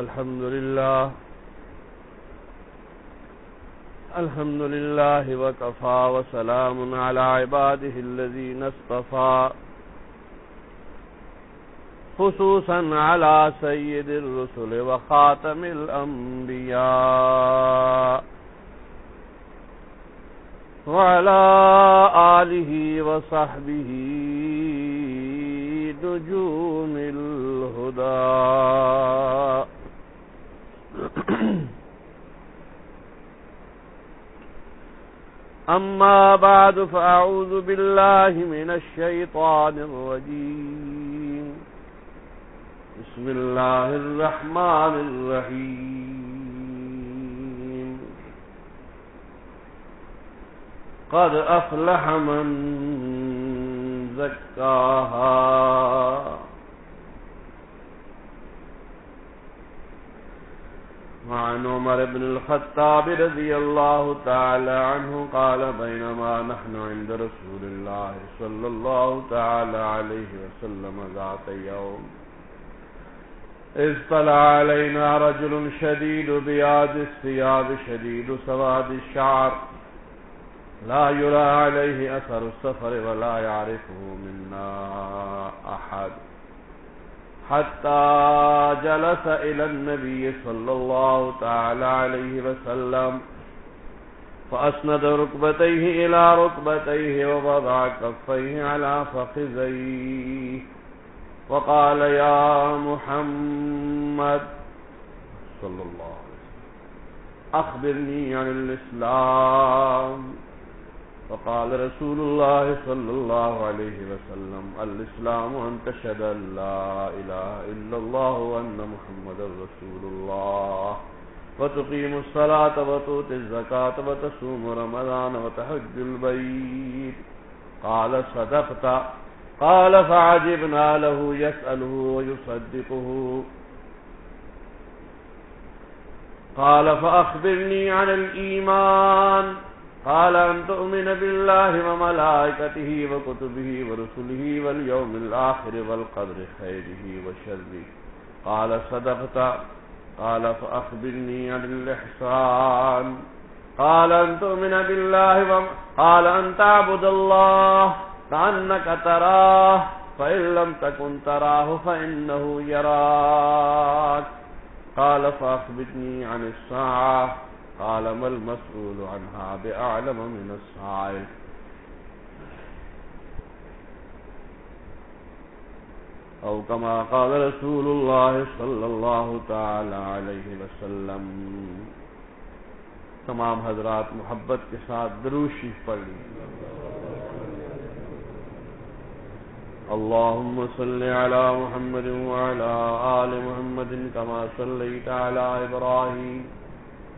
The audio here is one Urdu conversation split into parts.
الحمد لله الحمد لله وكفى وسلام على عباده الذين اصطفى، خصوصا على سيد الرسل وخاتم الأنبياء، وعلى آله وصحبه نجوم الهدى. أما بعد فأعوذ بالله من الشيطان الرجيم. بسم الله الرحمن الرحيم. قد أفلح من زكاها. وعن عمر بن الخطاب رضي الله تعالى عنه قال بينما نحن عند رسول الله صلى الله تعالى عليه وسلم ذات يوم إذ طلع علينا رجل شديد بياد الثياب شديد سواد الشعر. لا يرى عليه أثر السفر ولا يعرفه منا أحد حتى جلس إلى النبي صلى الله تعالى عليه وسلم، فأسند ركبتيه إلى ركبتيه ووضع كفيه على فخذيه، وقال يا محمد صلى الله عليه وسلم، أخبرني عن الإسلام. فقال رسول الله صلى الله عليه وسلم، الإسلام أن تشهد أن لا إله إلا الله وأن محمد رسول الله. وتقيم الصلاة وتؤتي الزكاة وتصوم رمضان وتحج البيت. قال صدقت. قال فعجبنا له يسأله ويصدقه. قال فأخبرني عن الإيمان. قال أن تؤمن بالله وملائكته وكتبه ورسله واليوم الآخر والقدر خيره وشره. قال صدقت. قال فأخبرني عن الإحسان. قال أن تؤمن بالله وم... قال أن تعبد الله كأنك تراه. فإن لم تكن تراه فإنه يراك. قال فأخبرني عن الساعة. قال ما المسؤول عنها بأعلم من السائل. أو كما قال رسول الله صلى الله تعالى عليه وسلم. تمام حضرات محبت کے ساتھ دروشی پڑھ لی. اللهم صل على محمد وعلى آل محمد كما صليت على إبراهيم.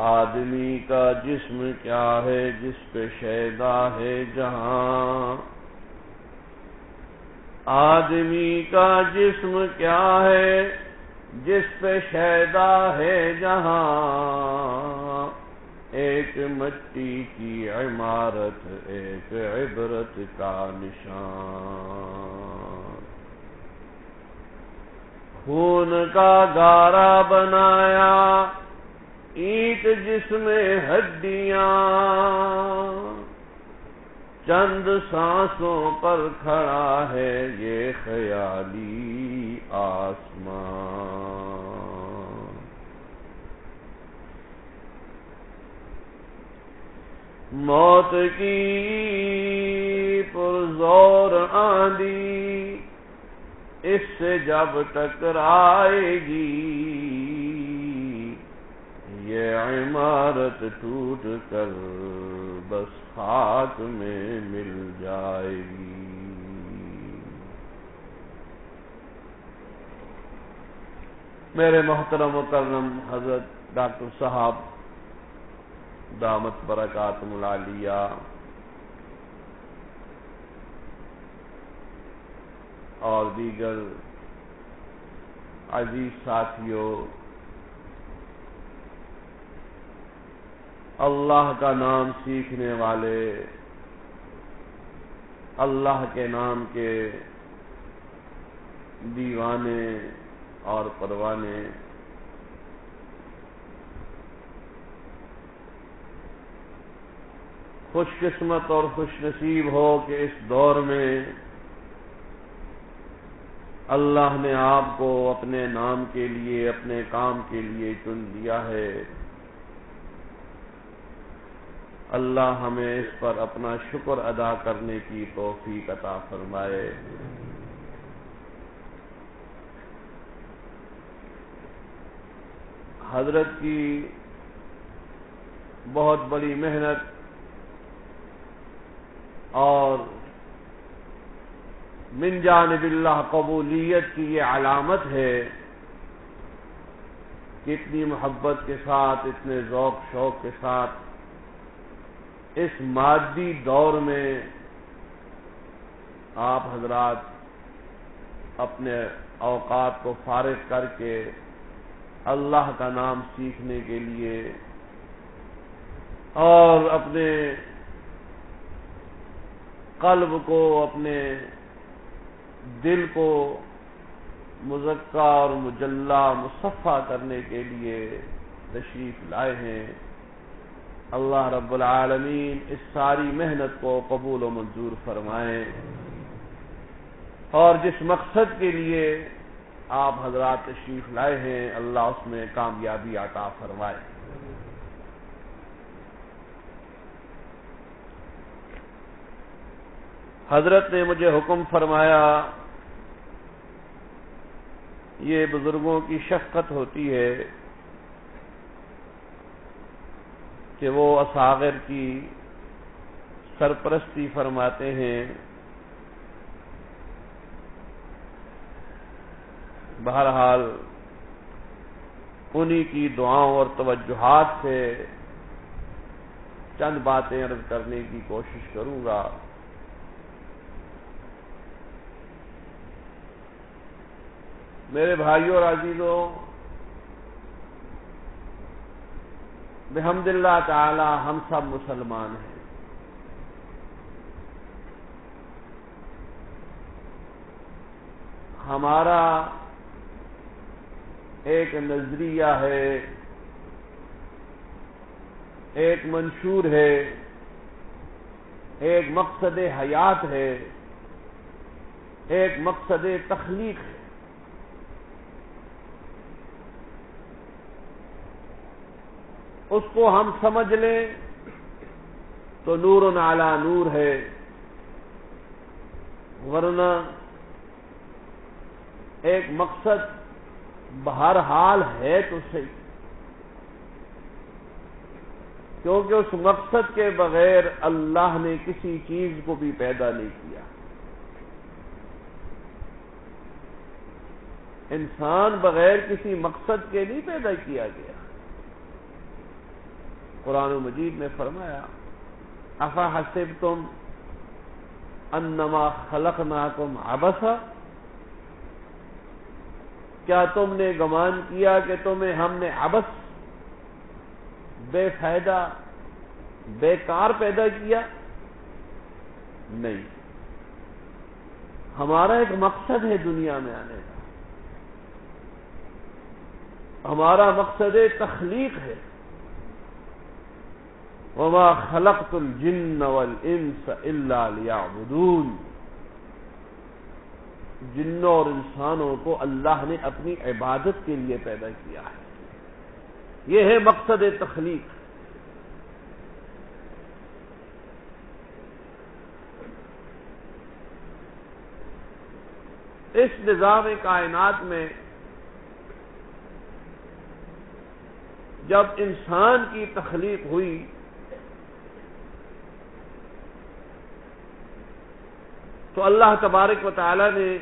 آدمی کا جسم کیا ہے، جس پہ شیدا ہے جہاں۔ آدمی کا جسم کیا ہے، جس پہ شیدا ہے جہاں۔ ایک مٹی کی عمارت، ایک عبرت کا نشان۔ خون کا گارا بنایا اینٹ جس میں ہڈیاں چند سانسوں پر کھڑا ہے یہ خیالی آسمان موت کی پرزور آندھی اس سے جب ٹکرائے گی یہ عمارت ٹوٹ کر بس خاک میں مل جائے گی۔ میرے محترم مکرم حضرت ڈاکٹر صاحب، دامت برکات ملالیہ، اور دیگر عزیز ساتھیوں اللہ کا نام سیکھنے والے، اللہ کے نام کے دیوانے اور پروانے۔ خوش قسمت اور خوش نصیب ہو کہ اس دور میں اللہ نے آپ کو اپنے نام کے لیے، اپنے کام کے لیے چن دیا ہے۔ اللہ ہمیں اس پر اپنا شکر ادا کرنے کی توفیق عطا فرمائے۔ حضرت کی بہت بڑی محنت اور من جانب اللہ قبولیت کی یہ علامت ہے کہ اتنی محبت کے ساتھ، اتنے ذوق شوق کے ساتھ اس مادی دور میں آپ حضرات اپنے اوقات کو فارغ کر کے اللہ کا نام سیکھنے کے لیے اور اپنے قلب کو، اپنے دل کو مزکہ اور مجلہ، مصفہ کرنے کے لیے تشریف لائے ہیں۔ اللہ رب العالمین اس ساری محنت کو قبول و منظور فرمائیں۔ اور جس مقصد کے لیے آپ حضرات تشریف لائے ہیں، اللہ اس میں کامیابی عطا فرمائے۔ حضرت نے مجھے حکم فرمایا، یہ بزرگوں کی شفقت ہوتی ہے کہ وہ اصاغر کی سرپرستی فرماتے ہیں۔ بہرحال انہی کی دعاؤں اور توجہات سے چند باتیں عرض کرنے کی کوشش کروں گا۔ میرے بھائیوں اور عزیزوں بحمد اللہ تعالی ہم سب مسلمان ہیں۔ ہمارا ایک نظریہ ہے، ایک منشور ہے، ایک مقصد حیات ہے، ایک مقصد تخلیق ہے۔ اس کو ہم سمجھ لیں۔ تو نور نالا نور ہے۔ ورنہ ایک مقصد بہرحال ہے تو صحیح۔ کیونکہ اس مقصد کے بغیر اللہ نے کسی چیز کو بھی پیدا نہیں کیا۔ انسان بغیر کسی مقصد کے نہیں پیدا کیا گیا۔ قرآن مجید نے فرمایا، افا حسب تم انما خلق ناکم آبسا کیا تم نے گمان کیا کہ تمہیں ہم نے ابس بے فائدہ بیکار پیدا کیا؟ نہیں۔ ہمارا ایک مقصد ہے دنیا میں آنے کا۔ ہمارا مقصد تخلیق ہے۔ وما خلقت الجن والانس الا ليعبدون۔ جنوں اور انسانوں کو اللہ نے اپنی عبادت کے لیے پیدا کیا ہے۔ یہ ہے مقصد تخلیق۔ اس نظام کائنات میں جب انسان کی تخلیق ہوئی تو اللہ تبارک و تعالی نے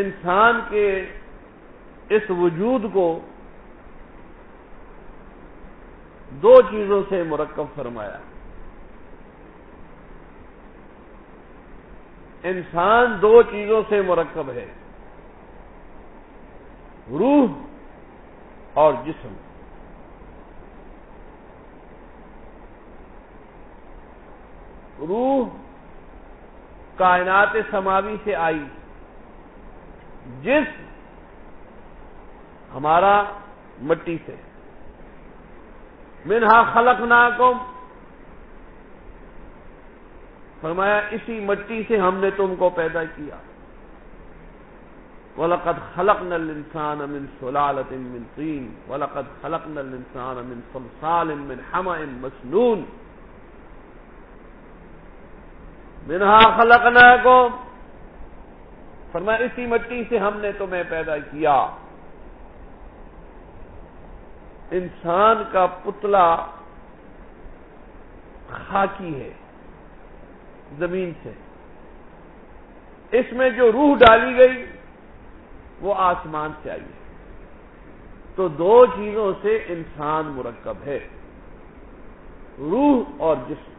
انسان کے اس وجود کو دو چیزوں سے مرکب فرمایا۔ انسان دو چیزوں سے مرکب ہے، روح اور جسم۔ روح کائنات سماوی سے آئی۔ جس ہمارا مٹی سے۔ منہا خلق ناکم فرمایا، اسی مٹی سے ہم نے تم کو پیدا کیا۔ وَلَقَدْ خَلَقْنَا الْإِنسَانَ مِنْ سُلَالَةٍ مِنْ طِينٍ۔ وَلَقَدْ خَلَقْنَا الْإِنسَانَ مِنْ صَلْصَالٍ مِنْ حَمَئٍ مَسْنُونٍ۔ منہا خلقناکم۔ فرمایا، اسی مٹی سے ہم نے تمہیں پیدا کیا۔ انسان کا پتلا خاکی ہے، زمین سے۔ اس میں جو روح ڈالی گئی، وہ آسمان سے آئی ہے۔ تو دو چیزوں سے انسان مرکب ہے، روح اور جسم۔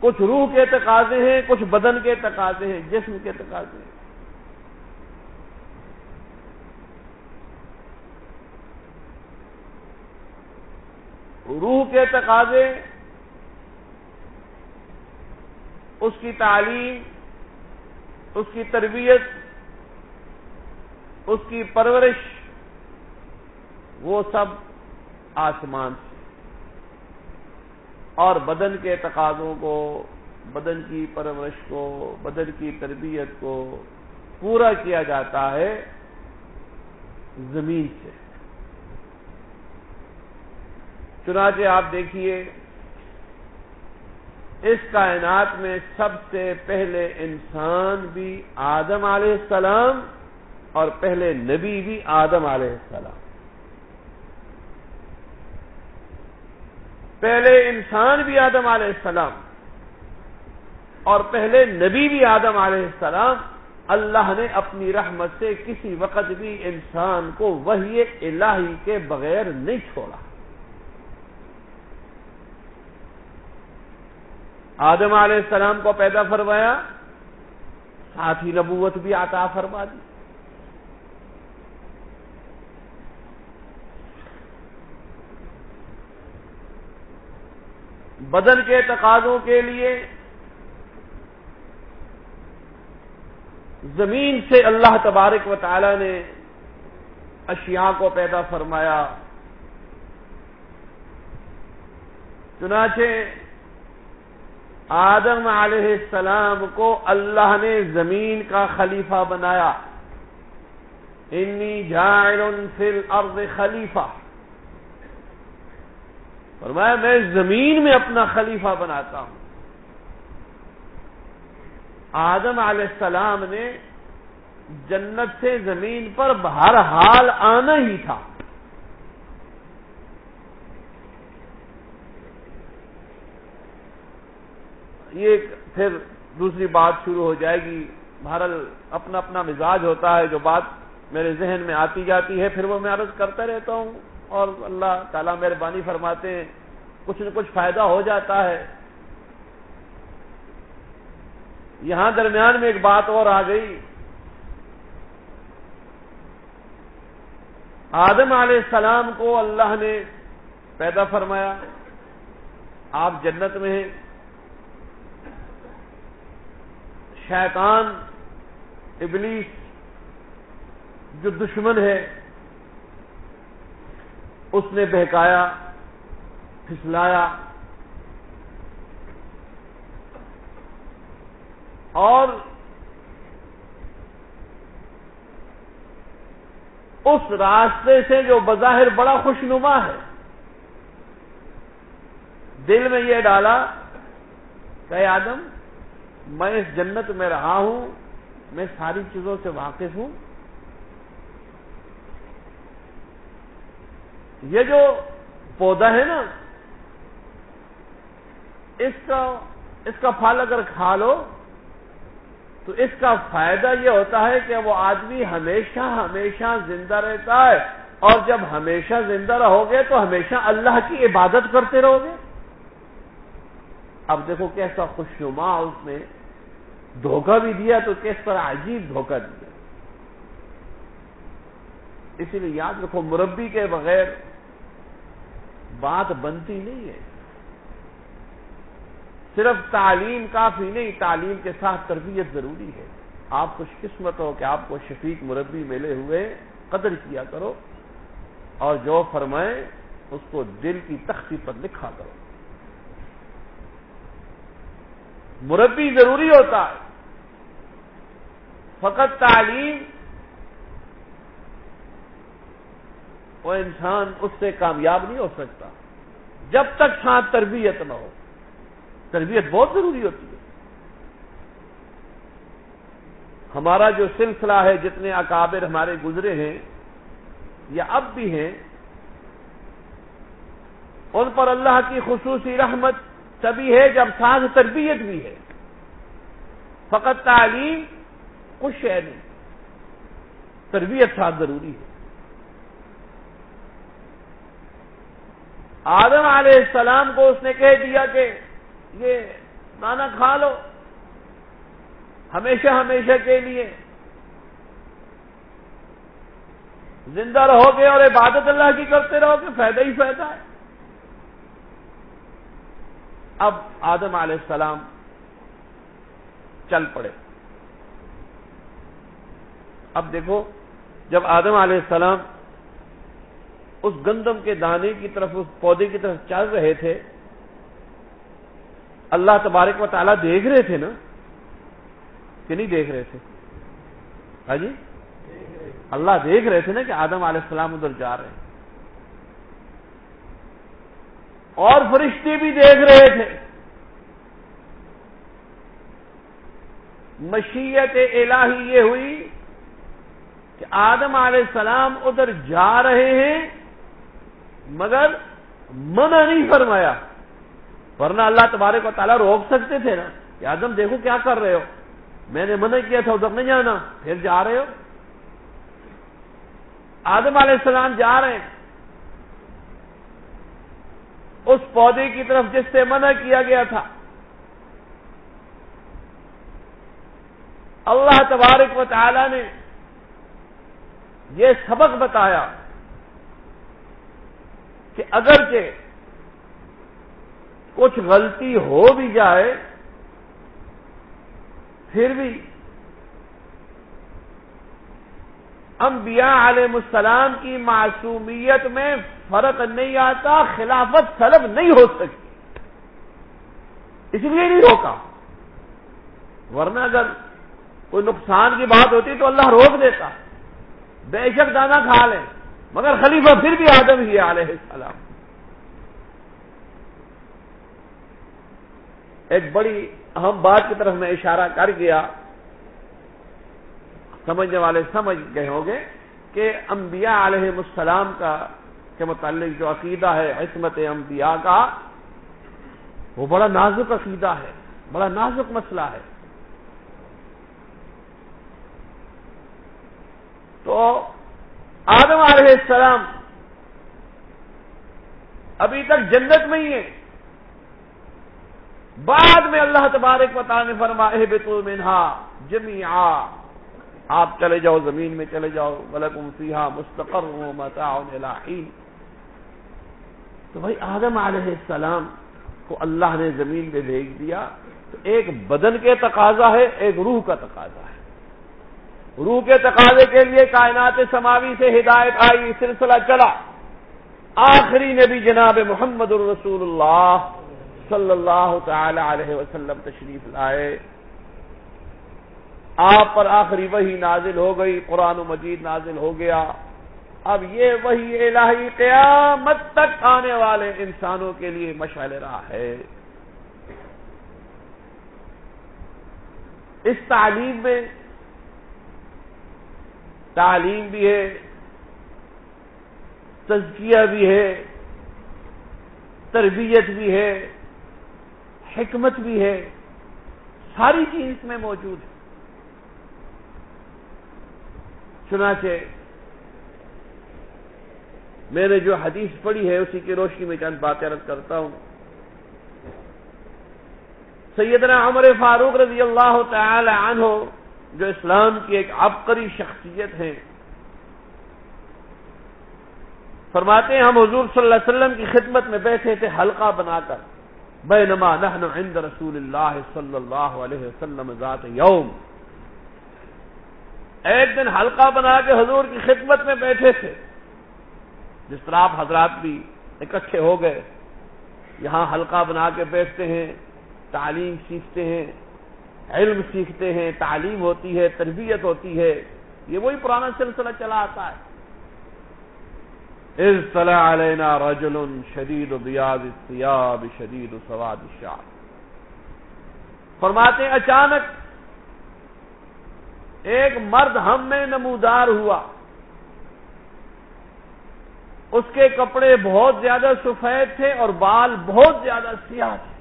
کچھ روح کے تقاضے ہیں، کچھ بدن کے تقاضے ہیں، جسم کے تقاضے ہیں۔ روح کے تقاضے، اس کی تعلیم، اس کی تربیت، اس کی پرورش، وہ سب آسمان سے۔ اور بدن کے تقاضوں کو، بدن کی پرورش کو، بدن کی تربیت کو پورا کیا جاتا ہے زمین سے۔ چنانچہ آپ دیکھیے، اس کائنات میں سب سے پہلے انسان بھی آدم علیہ السلام اور پہلے نبی بھی آدم علیہ السلام۔ پہلے انسان بھی آدم علیہ السلام اور پہلے نبی بھی آدم علیہ السلام، اللہ نے اپنی رحمت سے کسی وقت بھی انسان کو وہی الہی کے بغیر نہیں چھوڑا۔ آدم علیہ السلام کو پیدا فرمایا، ساتھ ہی نبوت بھی عطا فرما دی۔ بدن کے تقاضوں کے لیے زمین سے اللہ تبارک و تعالی نے اشیاء کو پیدا فرمایا۔ چنانچہ آدم علیہ السلام کو اللہ نے زمین کا خلیفہ بنایا۔ انی جائر فی الارض خلیفہ فرمایا، میں زمین میں اپنا خلیفہ بناتا ہوں۔ آدم علیہ السلام نے جنت سے زمین پر بہرحال آنا ہی تھا۔ یہ پھر دوسری بات شروع ہو جائے گی۔ بہرحال اپنا اپنا مزاج ہوتا ہے، جو بات میرے ذہن میں آتی جاتی ہے، پھر وہ میں عرض کرتا رہتا ہوں۔ اور اللہ تعالیٰ مہربانی فرماتے ہیں، کچھ نہ کچھ فائدہ ہو جاتا ہے۔ یہاں درمیان میں ایک بات اور آ گئی۔ آدم علیہ السلام کو اللہ نے پیدا فرمایا۔ آپ جنت میں ہیں۔ شیطان، ابلیس جو دشمن ہے اس نے بہکایا، پھسلایا۔ اور اس راستے سے جو بظاہر بڑا خوش نما ہے، دل میں یہ ڈالا، کہ آدم، میں اس جنت میں رہا ہوں، میں ساری چیزوں سے واقف ہوں یہ جو پودا ہے نا، اس کا اس کا پھل اگر کھا لو، تو اس کا فائدہ یہ ہوتا ہے کہ وہ آدمی ہمیشہ ہمیشہ زندہ رہتا ہے۔ اور جب ہمیشہ زندہ رہو گے تو ہمیشہ اللہ کی عبادت کرتے رہو گے اب دیکھو کیسا خوش نما اس نے دھوکہ بھی دیا تو کس طرح عجیب دھوکہ دیا۔ اسی لیے یاد رکھو، مربی کے بغیر بات بنتی نہیں ہے۔ صرف تعلیم کافی نہیں، تعلیم کے ساتھ تربیت ضروری ہے۔ آپ خوش قسمت ہو کہ آپ کو شفیق مربی ملے ہوئے، قدر کیا کرو اور جو فرمائے، اس کو دل کی تختی پر لکھا کرو۔ مربی ضروری ہوتا ہے۔ فقط تعلیم وہ انسان اس سے کامیاب نہیں ہو سکتا۔ جب تک ساتھ تربیت نہ ہو۔ تربیت بہت ضروری ہوتی ہے۔ ہمارا جو سلسلہ ہے، جتنے اکابر ہمارے گزرے ہیں یا اب بھی ہیں، ان پر اللہ کی خصوصی رحمت تبھی ہے جب ساتھ تربیت بھی ہے۔ فقط تعلیم کچھ ہے نہیں۔ تربیت ساتھ ضروری ہے۔ آدم علیہ السلام کو اس نے کہہ دیا کہ یہ نانا کھا لو۔ ہمیشہ ہمیشہ کے لیے۔ زندہ رہو گے اور عبادت اللہ کی کرتے رہو گے، فائدہ ہی فائدہ ہے۔ اب آدم علیہ السلام چل پڑے۔ اب دیکھو، جب آدم علیہ السلام اس گندم کے دانے کی طرف، اس پودے کی طرف چل رہے تھے۔ اللہ تبارک و تعالیٰ دیکھ رہے تھے نا؟ کہ نہیں دیکھ رہے تھے؟ ہاں جی؟ اللہ دیکھ رہے تھے نا کہ آدم علیہ السلام ادھر جا رہے ہیں۔ اور فرشتے بھی دیکھ رہے تھے۔ مشیت الہی یہ ہوئی کہ آدم علیہ السلام ادھر جا رہے ہیں۔ مگر منع نہیں فرمایا۔ ورنہ اللہ تبارک کو تعالیٰ روک سکتے تھے نا۔ کہ آدم دیکھو کیا کر رہے ہو۔ میں نے منع کیا تھا، ادھر نہیں جانا پھر جا رہے ہو۔ آدم علیہ السلام جا رہے ہیں۔ اس پودے کی طرف جس سے منع کیا گیا تھا۔ اللہ تبارک و تعالی نے یہ سبق بتایا۔ کہ اگرچہ کچھ غلطی ہو بھی جائے، پھر بھی انبیاء علیہ السلام کی معصومیت میں فرق نہیں آتا، خلافت سلب نہیں ہو سکتی۔ اس لیے نہیں روکا۔ ورنہ اگر کوئی نقصان کی بات ہوتی تو اللہ روک دیتا۔ بے شک دانا کھا لیں مگر خلیفہ پھر بھی آدم ہی علیہ السلام۔ ایک بڑی اہم بات کی طرف میں اشارہ کر گیا۔ سمجھنے والے سمجھ گئے ہوں گے کہ انبیاء علیہ السلام کا کے متعلق جو عقیدہ ہے عصمت انبیاء کا، وہ بڑا نازک عقیدہ ہے، بڑا نازک مسئلہ ہے۔ تو آدم علیہ السلام ابھی تک جنت میں ہی ہے بعد میں اللہ تبارک و تعالی نے فرما بتو منہا جمی آپ چلے جاؤ، زمین میں چلے جاؤ۔ ولکم فیہا مستقر متاع الہی تو بھائی، آدم علیہ السلام کو اللہ نے زمین میں بھیج دیا۔ تو ایک بدن کے تقاضا ہے، ایک روح کا تقاضا ہے۔ روح کے تقاضے کے لیے کائنات سماوی سے ہدایت آئی، سلسلہ چلا۔ آخری نبی جناب محمد الرسول اللہ صلی اللہ تعالی علیہ وسلم تشریف لائے۔ آپ پر آخری وہی نازل ہو گئی، قرآن و مجید نازل ہو گیا۔ اب یہ وہی الہی قیامت تک آنے والے انسانوں کے لیے مشعل رہا ہے۔ اس تعلیم میں تعلیم بھی ہے، تزکیہ بھی ہے، تربیت بھی ہے، حکمت بھی ہے، ساری چیز اس میں موجود ہے۔ چنانچہ میں نے جو حدیث پڑھی ہے، اسی کی روشنی میں چند باتیں رد کرتا ہوں۔ سیدنا عمر فاروق رضی اللہ تعالی عنہ جو اسلام کی ایک عبقری شخصیت ہے فرماتے ہیں، ہم حضور صلی اللہ علیہ وسلم کی خدمت میں بیٹھے تھے حلقہ بنا کر۔ بینما نحن عند رسول اللہ صلی اللہ علیہ وسلم ذات یوم۔ ایک دن حلقہ بنا کے حضور کی خدمت میں بیٹھے تھے۔ جس طرح آپ حضرات بھی اکٹھے ہو گئے، یہاں حلقہ بنا کے بیٹھتے ہیں، تعلیم سیکھتے ہیں۔ علم سیکھتے ہیں، تعلیم ہوتی ہے، تربیت ہوتی ہے، یہ وہی پرانا سلسلہ چلا آتا ہے۔ علینا رجل شدید بیاض الثياب شدید سواد الشعر۔ فرماتے اچانک ایک مرد ہم میں نمودار ہوا۔ اس کے کپڑے بہت زیادہ سفید تھے اور بال بہت زیادہ سیاہ تھے۔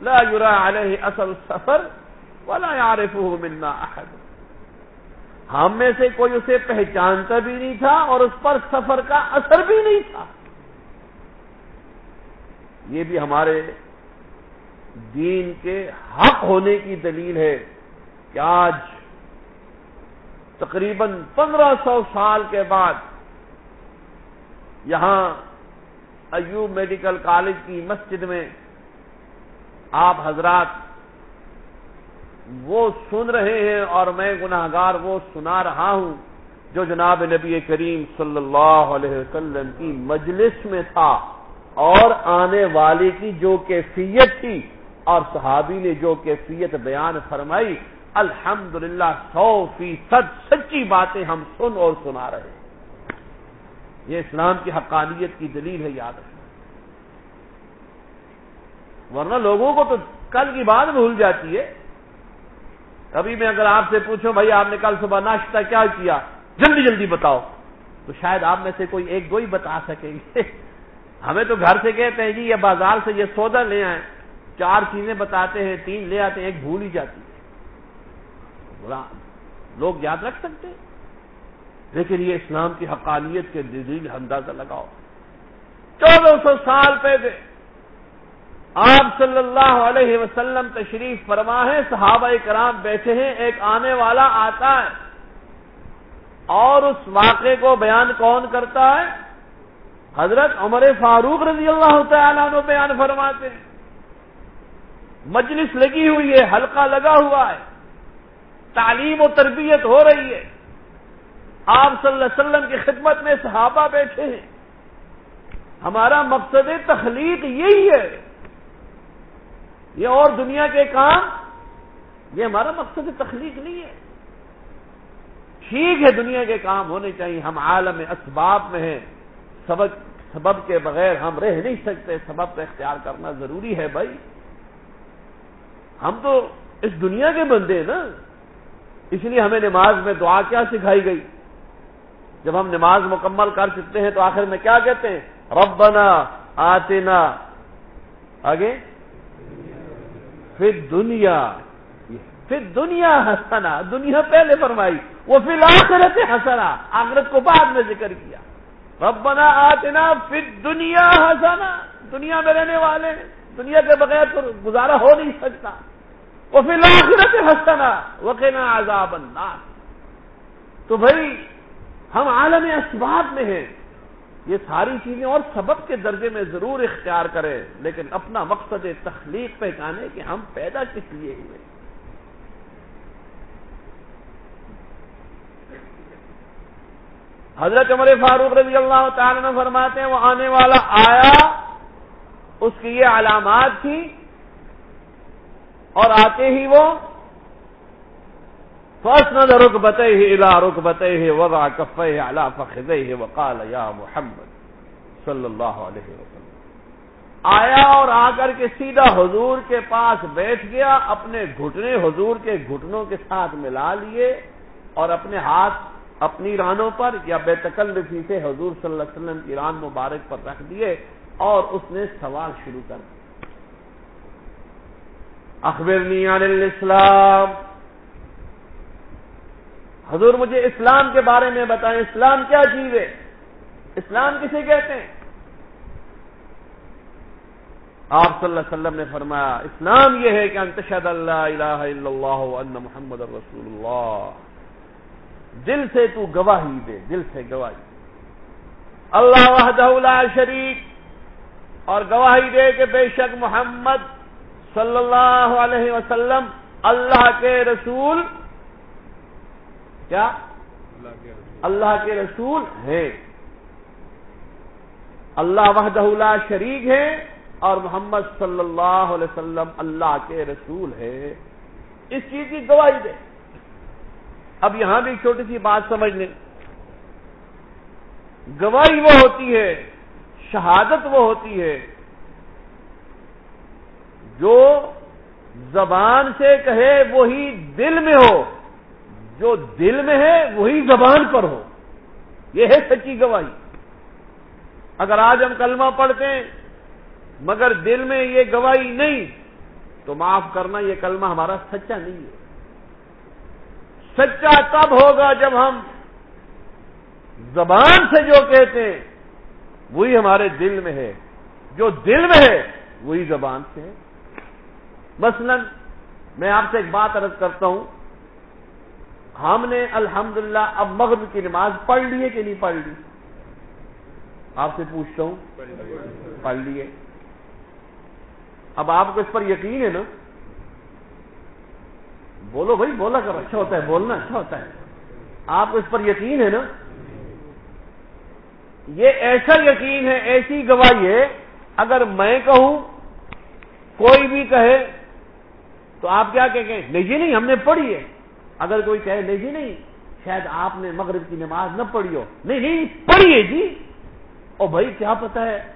لا يرى عليه اثر السفر ولا يعرفه منا احد ہم میں سے کوئی اسے پہچانتا بھی نہیں تھا اور اس پر سفر کا اثر بھی نہیں تھا. یہ بھی ہمارے دین کے حق ہونے کی دلیل ہے کہ آج تقریباً پندرہ سو سال کے بعد یہاں ایوب میڈیکل کالج کی مسجد میں آپ حضرات وہ سن رہے ہیں اور میں گناہ گار وہ سنا رہا ہوں جو جناب نبی کریم صلی اللہ علیہ وسلم کی مجلس میں تھا اور آنے والے کی جو کیفیت تھی اور صحابی نے جو کیفیت بیان فرمائی الحمد للہ سو فیصد سچی باتیں ہم سن اور سنا رہے ہیں۔ یہ اسلام کی حقانیت کی دلیل ہے، یاد رکھنا۔ ورنہ لوگوں کو تو کل کی بات بھول جاتی ہے۔ ابھی میں اگر آپ سے پوچھوں، بھائی آپ نے کل صبح ناشتہ کیا کیا؟ جلدی جلدی بتاؤ۔ تو شاید آپ میں سے کوئی ایک دو ہی بتا سکیں گے۔ ہمیں تو گھر سے کہتے ہیں جی یہ بازار سے یہ سودا لے آئے چار چیزیں بتاتے ہیں، تین لے آتے ہیں، ایک بھول ہی جاتی ہے۔ لوگ یاد رکھ سکتے ہیں۔ لیکن یہ اسلام کی حقانیت کے دلیل اندازہ لگاؤ۔ چودہ سو سال پہلے آپ صلی اللہ علیہ وسلم تشریف فرما ہے، صحابہ کرام بیٹھے ہیں، ایک آنے والا آتا ہے۔ اور اس واقعے کو بیان کون کرتا ہے؟ حضرت عمر فاروق رضی اللہ تعالیٰ عنہ بیان فرماتے ہیں۔ مجلس لگی ہوئی ہے، حلقہ لگا ہوا ہے۔ تعلیم و تربیت ہو رہی ہے۔ آپ صلی اللہ علیہ وسلم کی خدمت میں صحابہ بیٹھے ہیں۔ ہمارا مقصد تخلیق یہی ہے۔ یہ اور دنیا کے کام یہ ہمارا مقصد تخلیق نہیں ہے۔ ٹھیک ہے دنیا کے کام ہونے چاہیے، ہم عالم اسباب میں ہیں۔ سبق سبب کے بغیر ہم رہ نہیں سکتے، سبب کا اختیار کرنا ضروری ہے بھائی۔ ہم تو اس دنیا کے بندے ہیں نا۔ اس لیے ہمیں نماز میں دعا کیا سکھائی گئی۔ جب ہم نماز مکمل کر چکتے ہیں تو آخر میں کیا کہتے ہیں؟ ربنا آتنا۔ آگے؟ پھر دنیا پھر دنیا ہسنا دنیا پہلے فرمائی، وہ فی الآخرت ہسنا آخرت کو بعد میں ذکر کیا۔ ربنا آتنا پھر دنیا ہسنا دنیا میں رہنے والے، دنیا کے بغیر تو گزارا ہو نہیں سکتا۔ وہ فی الآخرت ہسنا وہ عذاب النار۔ تو بھائی، ہم عالم اسباب میں ہیں۔ یہ ساری چیزیں اور سبب کے درجے میں ضرور اختیار کریں، لیکن اپنا مقصد تخلیق پہچانے کہ ہم پیدا کس لیے ہوئے حضرت عمر فاروق رضی اللہ تعالی نے فرماتے ہیں، وہ آنے والا آیا، اس کی یہ علامات تھی اور آتے ہی وہ فاسند ركبتيه الى ركبتيه وضع كفيه على فخذيه وقال يا محمد صلی اللہ علیہ وسلم آیا اور آ کر کے سیدھا حضور کے پاس بیٹھ گیا، اپنے گھٹنے حضور کے گھٹنوں کے ساتھ ملا لیے اور اپنے ہاتھ اپنی رانوں پر یا بے تکلفی سے حضور صلی اللہ علیہ وسلم کی ران مبارک پر رکھ دیے اور اس نے سوال شروع کر دیا۔ اخبرنی عن الاسلام حضور مجھے اسلام کے بارے میں بتائیں، اسلام کیا چیز ہے؟ اسلام کسے کہتے ہیں؟ آپ صلی اللہ علیہ وسلم نے فرمایا، اسلام یہ ہے کہ انتشد اللہ الہ الا اللہ ان محمد رسول اللہ۔ دل سے تو گواہی دے، دل سے گواہی۔ اللہ وحدہ لا شریک۔ اور گواہی دے کہ بے شک محمد صلی اللہ علیہ وسلم اللہ کے رسول کیا اللہ کے رسول ہیں اللہ وحدہ لا شریک ہے اور محمد صلی اللہ علیہ وسلم اللہ کے رسول ہے اس چیز کی گواہی دے اب یہاں بھی چھوٹی سی بات سمجھ لیں گواہی وہ ہوتی ہے شہادت وہ ہوتی ہے جو زبان سے کہے وہی دل میں ہو جو دل میں ہے وہی زبان پر ہو۔ یہ ہے سچی گواہی۔ اگر آج ہم کلمہ پڑھتے ہیں، مگر دل میں یہ گواہی نہیں، تو معاف کرنا یہ کلمہ ہمارا سچا نہیں ہے۔ سچا تب ہوگا جب ہم زبان سے جو کہتے ہیں، وہی ہمارے دل میں ہے۔ جو دل میں ہے، وہی زبان سے ہے۔ مثلا میں آپ سے ایک بات عرض کرتا ہوں۔ ہم نے الحمدللہ اب مغرب کی نماز پڑھ لی ہے کہ نہیں پڑھ لی؟ آپ سے پوچھتا ہوں۔ پڑھ لیے اب آپ کو اس پر یقین ہے نا؟ بولو بھائی، بولا کر اچھا ہوتا ہے، بولنا اچھا ہوتا ہے۔ آپ کو اس پر یقین ہے نا؟ یہ ایسا یقین ہے، ایسی گواہی ہے، اگر میں کہوں، کوئی بھی کہے، تو آپ کیا کہیں نہیں جی نہیں، ہم نے پڑھی ہے۔ اگر کوئی کہے نہیں جی نہیں، شاید آپ نے مغرب کی نماز نہ پڑھی ہو۔ نہیں نہیں، پڑھیے جی۔ او بھائی، کیا پتا ہے،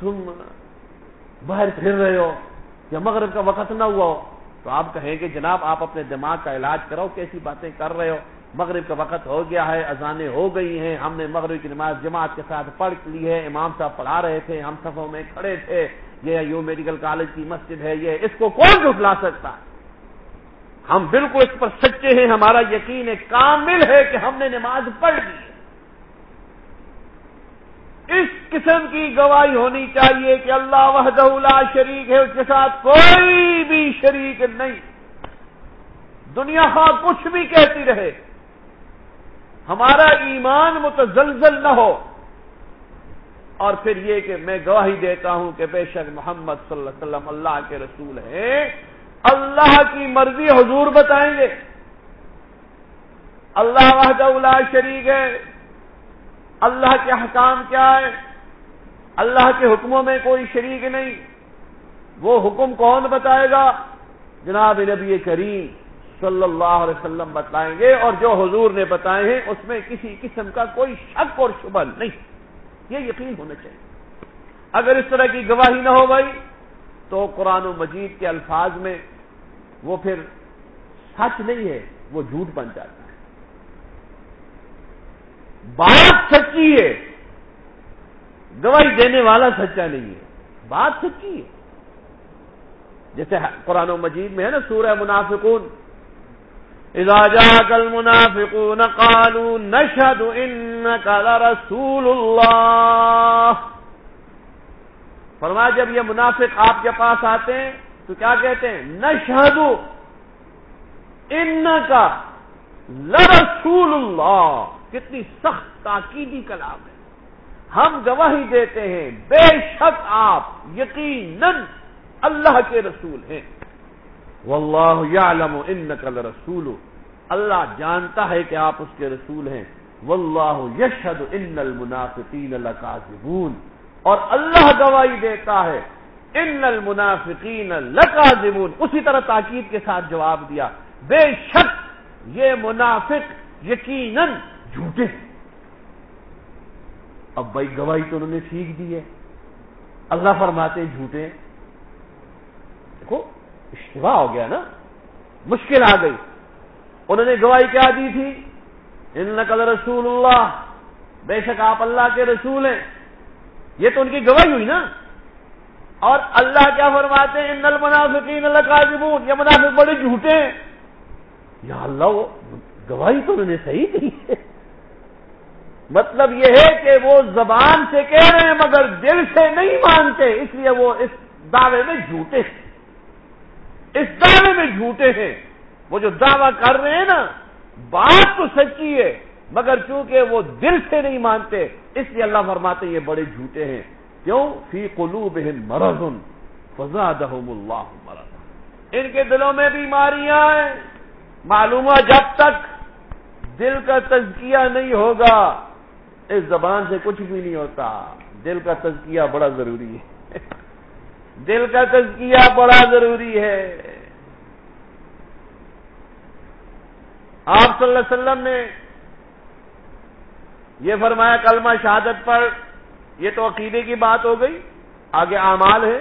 تم باہر پھر رہے ہو یا مغرب کا وقت نہ ہوا ہو۔ تو آپ کہیں کہ جناب، آپ اپنے دماغ کا علاج کرو کیسی باتیں کر رہے ہو۔ مغرب کا وقت ہو گیا ہے، اذانیں ہو گئی ہیں۔ ہم نے مغرب کی نماز جماعت کے ساتھ پڑھ لی ہے۔ امام صاحب پڑھا رہے تھے، ہم صفوں میں کھڑے تھے۔ یہ یو میڈیکل کالج کی مسجد ہے، یہ اس کو کون جھٹلا سکتا؟ ہے ہم بالکل اس پر سچے ہیں، ہمارا یقین ہے کامل ہے کہ ہم نے نماز پڑھ لی اس قسم کی گواہی ہونی چاہیے کہ اللہ وحدہ لا شریک ہے، اس کے ساتھ کوئی بھی شریک نہیں۔ دنیا خواہ کچھ بھی کہتی رہے، ہمارا ایمان متزلزل نہ ہو۔ اور پھر یہ کہ میں گواہی دیتا ہوں کہ بے شک محمد صلی اللہ علیہ وسلم اللہ کے رسول ہیں۔ اللہ کی مرضی حضور بتائیں گے۔ اللہ وحدہ لا شریک ہے۔ اللہ کے حکام کیا ہے اللہ کے حکموں میں کوئی شریک نہیں۔ وہ حکم کون بتائے گا؟ جناب نبی کریم صلی اللہ علیہ وسلم بتائیں گے اور جو حضور نے بتائے ہیں، اس میں کسی قسم کا کوئی شک اور شبہ نہیں۔ یہ یقین ہونا چاہیے۔ اگر اس طرح کی گواہی نہ ہو بھائی تو قرآن و مجید کے الفاظ میں وہ پھر سچ نہیں ہے، وہ جھوٹ بن جاتا ہے۔ بات سچی ہے، گواہی دینے والا سچا نہیں ہے۔ بات سچی ہے۔ جیسے قرآن و مجید میں ہے نا سورہ منافقون، اذا جاءك المنافقون قالوا نشهد انك لرسول الله فرمایا جب یہ منافق آپ کے پاس آتے ہیں تو کیا کہتے ہیں؟ نشہد ان کا لرسول اللہ کتنی سخت تاکیدی کلام ہے۔ ہم گواہی دیتے ہیں، بے شک آپ یقیناً اللہ کے رسول ہیں۔ واللہ یعلم انک لرسول اللہ جانتا ہے کہ آپ اس کے رسول ہیں۔ واللہ یشہد ان المنافقین لکاذبون۔ اور اللہ گواہی دیتا ہے ان المنافقین لکاذبون اسی طرح تاکید کے ساتھ جواب دیا۔ بے شک یہ منافق یقیناً جھوٹے اب بھائی گواہی تو انہوں نے سیکھ دی ہے۔ اللہ فرماتے جھوٹے دیکھو اشتباہ ہو گیا نا۔ مشکل آ گئی۔ انہوں نے گواہی کیا دی تھی؟ ان نقل رسول اللہ بے شک آپ اللہ کے رسول ہیں۔ یہ تو ان کی گواہی ہوئی نا۔ اور اللہ کیا فرماتے ہیں؟ نل منافقین اللہ یہ منافق بڑے جھوٹے ہیں۔ یا اللہ، وہ گواہی تو انہوں نے صحیح دی ہے۔ مطلب یہ ہے کہ وہ زبان سے کہہ رہے ہیں مگر دل سے نہیں مانتے، اس لیے وہ اس دعوے میں جھوٹے ہیں۔ اس دعوے میں جھوٹے ہیں۔ وہ جو دعویٰ کر رہے ہیں نا، بات تو سچی ہے۔ مگر چونکہ وہ دل سے نہیں مانتے، اس لیے اللہ فرماتے یہ بڑے جھوٹے ہیں۔ کیوں؟ فی قلوبہم مرض، فزادہم اللہ مرض۔ ان کے دلوں میں بیماریاں ہیں۔ معلوم جب تک دل کا تزکیہ نہیں ہوگا، اس زبان سے کچھ بھی نہیں ہوتا۔ دل کا تزکیہ بڑا ضروری ہے۔ دل کا تزکیہ بڑا ضروری ہے۔ آپ صلی اللہ علیہ وسلم نے یہ فرمایا کلمہ شہادت پر یہ تو عقیدے کی بات ہو گئی۔ آگے اعمال ہے۔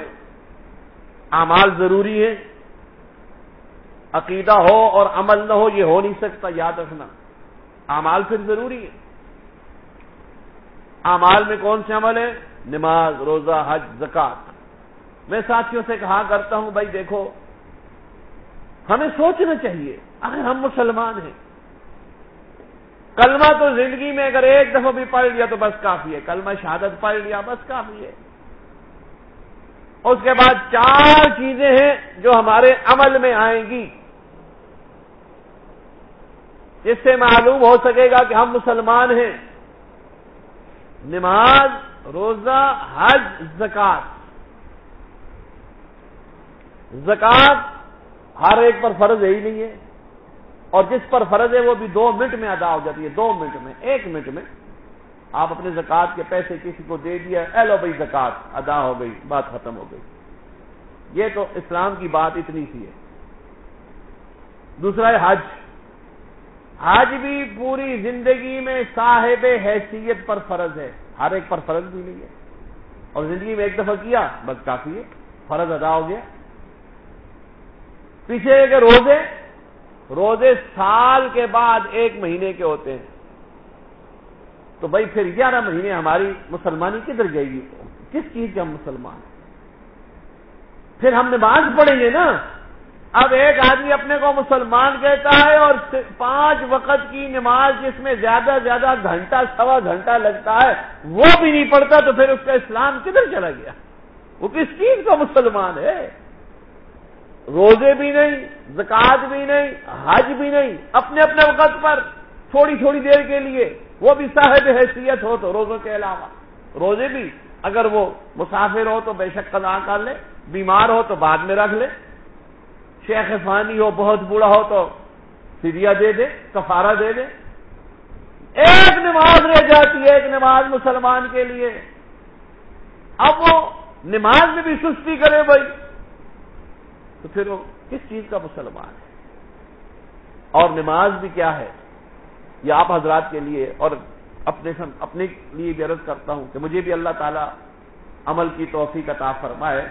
اعمال ضروری ہے عقیدہ ہو اور عمل نہ ہو یہ ہو نہیں سکتا، یاد رکھنا۔ اعمال پھر ضروری ہے اعمال میں کون سے عمل ہیں؟ نماز، روزہ، حج، زکات۔ میں ساتھیوں سے کہا کرتا ہوں، بھائی دیکھو، ہمیں سوچنا چاہیے، اگر ہم مسلمان ہیں کلمہ تو زندگی میں اگر ایک دفعہ بھی پڑھ لیا تو بس کافی ہے۔ کلمہ شہادت پڑھ لیا، بس کافی ہے۔ اس کے بعد چار چیزیں ہیں جو ہمارے عمل میں آئیں گی۔ جس سے معلوم ہو سکے گا کہ ہم مسلمان ہیں۔ نماز، روزہ، حج، زکات۔ زکات ہر ایک پر فرض ہے ہی نہیں ہے۔ اور جس پر فرض ہے وہ بھی دو منٹ میں ادا ہو جاتی ہے، دو منٹ میں، ایک منٹ میں۔ آپ اپنے زکات کے پیسے کسی کو دے دیا ایلو بھائی زکات ادا ہو گئی، بات ختم ہو گئی۔ یہ تو اسلام کی بات اتنی سی ہے۔ دوسرا ہے حج۔ حج بھی پوری زندگی میں صاحب حیثیت پر فرض ہے۔ ہر ایک پر فرض بھی نہیں ہے۔ اور زندگی میں ایک دفعہ کیا، بس کافی ہے۔ فرض ادا ہو گیا۔ پیچھے کہ روزے روزے سال کے بعد ایک مہینے کے ہوتے ہیں۔ تو بھائی پھر گیارہ مہینے ہماری مسلمانی کدھر جائے گی؟ کس چیز کے ہم مسلمان پھر ہم نماز پڑھیں گے نا۔ اب ایک آدمی اپنے کو مسلمان کہتا ہے اور پانچ وقت کی نماز جس میں زیادہ زیادہ گھنٹہ، سوا گھنٹہ لگتا ہے، وہ بھی نہیں پڑتا تو پھر اس کا اسلام کدھر چلا گیا؟ وہ کس چیز کا مسلمان ہے؟ روزے بھی نہیں زکات بھی نہیں، حج بھی نہیں، اپنے اپنے وقت پر تھوڑی تھوڑی دیر کے لیے وہ بھی صاحب حیثیت ہو تو روزوں کے علاوہ۔ روزے بھی اگر وہ مسافر ہو تو بے شک قضا کر لے، بیمار ہو تو بعد میں رکھ لے۔ شیخ فانی ہو، بہت بوڑھا ہو تو سیریا دے دے، کفارہ دے دے۔ ایک نماز رہ جاتی ہے، ایک نماز مسلمان کے لیے۔ اب وہ نماز میں بھی سستی کرے بھائی۔ تو پھر وہ کس چیز کا مسلمان ہے؟ اور نماز بھی کیا ہے؟ یہ آپ حضرات کے لیے اور اپنے اپنے لیے بھی عرض کرتا ہوں کہ مجھے بھی اللہ تعالی عمل کی توفیق عطا فرمائے۔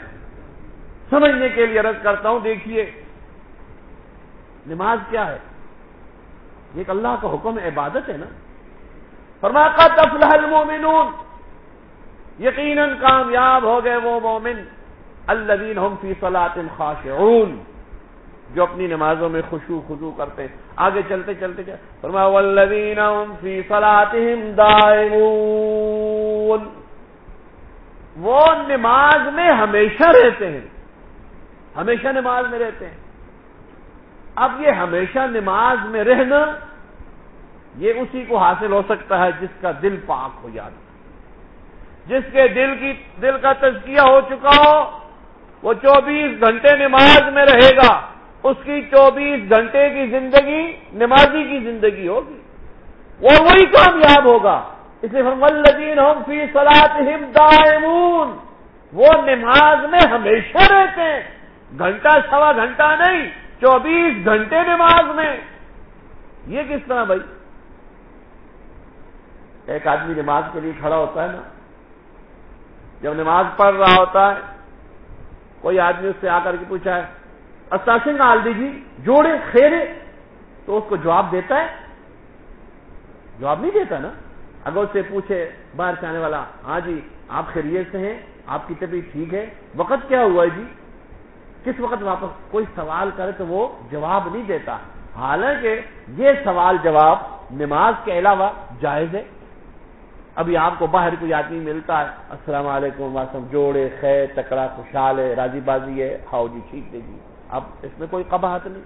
سمجھنے کے لیے عرض کرتا ہوں، دیکھیے، نماز کیا ہے؟ یہ ایک اللہ کا حکم عبادت ہے نا؟ فرما کا تفلح المومنون یقیناً کامیاب ہو گئے وہ مومن۔ الذین ہم فی صلاۃ خاشعون، جو اپنی نمازوں میں خوشو خضو کرتے ہیں۔ آگے چلتے چلتے فرما والذین ہم فی صلاتہم دائمون۔ وہ نماز میں ہمیشہ رہتے ہیں۔ ہمیشہ نماز میں رہتے ہیں۔ اب یہ ہمیشہ نماز میں رہنا، یہ اسی کو حاصل ہو سکتا ہے جس کا دل پاک ہو یاد جس کے دل کی، دل کا تزکیہ ہو چکا ہو وہ چوبیس گھنٹے نماز میں رہے گا، اس کی چوبیس گھنٹے کی زندگی نمازی کی زندگی ہوگی۔ وہ وہی کامیاب ہوگا۔ اس لیے ولدین ہم فی سلاد دائمون، وہ نماز میں ہمیشہ رہتے ہیں۔ گھنٹہ، سوا گھنٹہ نہیں، چوبیس گھنٹے نماز میں۔ یہ کس طرح بھائی؟ ایک آدمی نماز کے لیے کھڑا ہوتا ہے نا، جب نماز پڑھ رہا ہوتا ہے کوئی آدمی اس سے آ کر کے پوچھا ہے، استاشن آل جی جوڑے، خیرے، تو اس کو جواب دیتا ہے؟ جواب نہیں دیتا نا؟ اگر اس سے پوچھے باہر سے آنے والا ہاں جی آپ خیریت سے ہیں، آپ کی طبیعت ٹھیک ہے، وقت کیا ہوا ہے جی؟ کس وقت واپس کوئی سوال کرے تو وہ جواب نہیں دیتا۔ حالانکہ یہ سوال جواب نماز کے علاوہ جائز ہے۔ ابھی آپ کو باہر کوئی آدمی ملتا ہے، السلام علیکم واسم جوڑے، خیر تکڑا خوشحال ہے راضی بازی ہے، ہاؤ جی ٹھیک دے جی۔ اب اس میں کوئی قباحت نہیں۔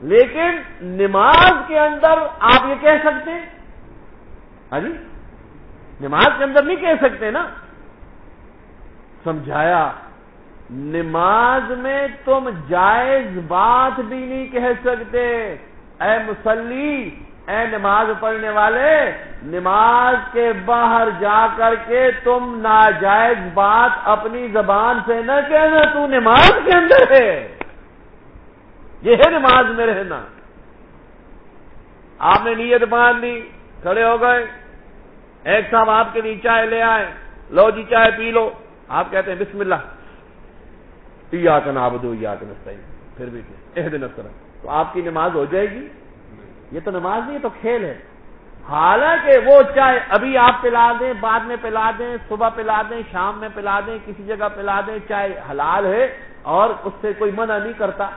لیکن نماز کے اندر آپ یہ کہہ سکتے ہیں ہاں جی؟ نماز کے اندر نہیں کہہ سکتے نا۔ سمجھایا؟ نماز میں تم جائز بات بھی نہیں کہہ سکتے۔ اے مسلی اے نماز پڑھنے والے، نماز کے باہر جا کر کے تم ناجائز بات اپنی زبان سے نہ کہنا، تو نماز کے اندر ہے۔ یہ ہے نماز میں رہنا۔ آپ نے نیت باندھ لی، کھڑے ہو گئے۔ ایک صاحب آپ کے لیے چائے لے آئے۔ لو جی چائے پی لو۔ آپ کہتے ہیں، بسم اللہ۔ یا کا نابدو یا کا پھر بھی دن تو آپ کی نماز ہو جائے گی۔ یہ تو نماز نہیں، یہ تو کھیل ہے۔ حالانکہ وہ چاہے ابھی آپ پلا دیں، بعد میں پلا دیں، صبح پلا دیں، شام میں پلا دیں، کسی جگہ پلا دیں، چاہے حلال ہے اور اس سے کوئی منع نہیں کرتا۔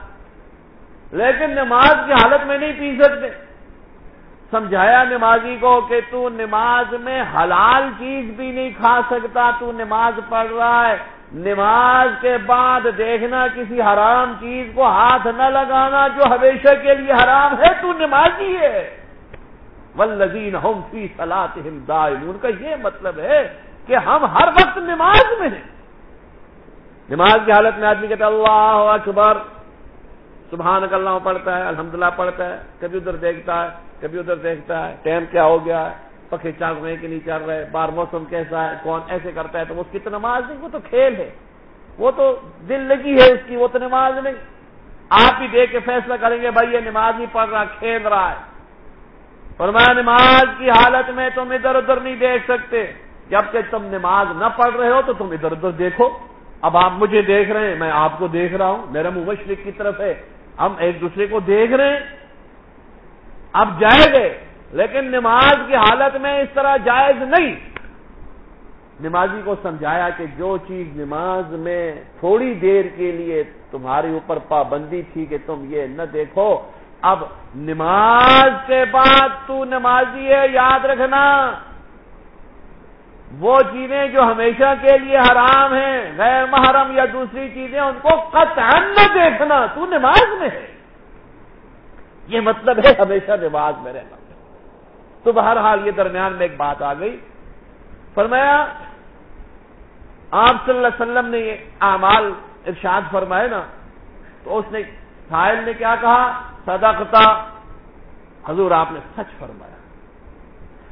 لیکن نماز کی حالت میں نہیں پی سکتے۔ سمجھایا نمازی کو کہ تو نماز میں حلال چیز بھی نہیں کھا سکتا، تو نماز پڑھ رہا ہے۔ نماز کے بعد دیکھنا کسی حرام چیز کو ہاتھ نہ لگانا جو ہمیشہ کے لیے حرام ہے، تو نمازی ہے۔ ولزین ہم فی سلاد ان کا یہ مطلب ہے کہ ہم ہر وقت نماز میں ہیں۔ نماز کی حالت میں آدمی کہتے اللہ اکبر۔ سبحان اللہ پڑھتا ہے، الحمدللہ، پڑھتا ہے۔ کبھی ادھر دیکھتا ہے، کبھی ادھر دیکھتا ہے۔ ٹائم کیا ہو گیا ہے؟ پکے چل رہے کہ نہیں چل رہے بار موسم کیسا ہے، کون ایسے کرتا ہے، تو اس کی تو نماز نہیں، وہ تو کھیل ہے۔ وہ تو دل لگی ہے اس کی، وہ تو نماز نہیں۔ آپ ہی دیکھ کے فیصلہ کریں گے، بھائی یہ نماز نہیں پڑھ رہا، کھیل رہا ہے۔ فرمایا، نماز کی حالت میں تم ادھر ادھر نہیں دیکھ سکتے۔ جبکہ تم نماز نہ پڑھ رہے ہو تو تم ادھر ادھر دیکھو۔ اب آپ مجھے دیکھ رہے ہیں، میں آپ کو دیکھ رہا ہوں۔ میرا منہ مشرق کی طرف ہے۔ ہم ایک دوسرے کو دیکھ رہے ہیں۔ اب جائے گئے۔ لیکن نماز کی حالت میں اس طرح جائز نہیں۔ نمازی کو سمجھایا کہ جو چیز نماز میں تھوڑی دیر کے لیے تمہارے اوپر پابندی تھی کہ تم یہ نہ دیکھو، اب نماز کے بعد تو نمازی ہے، یاد رکھنا۔ وہ چیزیں جو ہمیشہ کے لیے حرام ہیں، غیر محرم یا دوسری چیزیں، ان کو قطعا نہ دیکھنا۔ تو نماز میں ہے۔ یہ مطلب ہے ہمیشہ نماز میں رہنا۔ تو بہرحال یہ درمیان میں ایک بات آ گئی۔ فرمایا، آپ صلی اللہ علیہ وسلم نے یہ اعمال ارشاد فرمائے نا، تو اس نے ساحل نے کیا کہا؟ صدقتا حضور آپ نے سچ فرمایا۔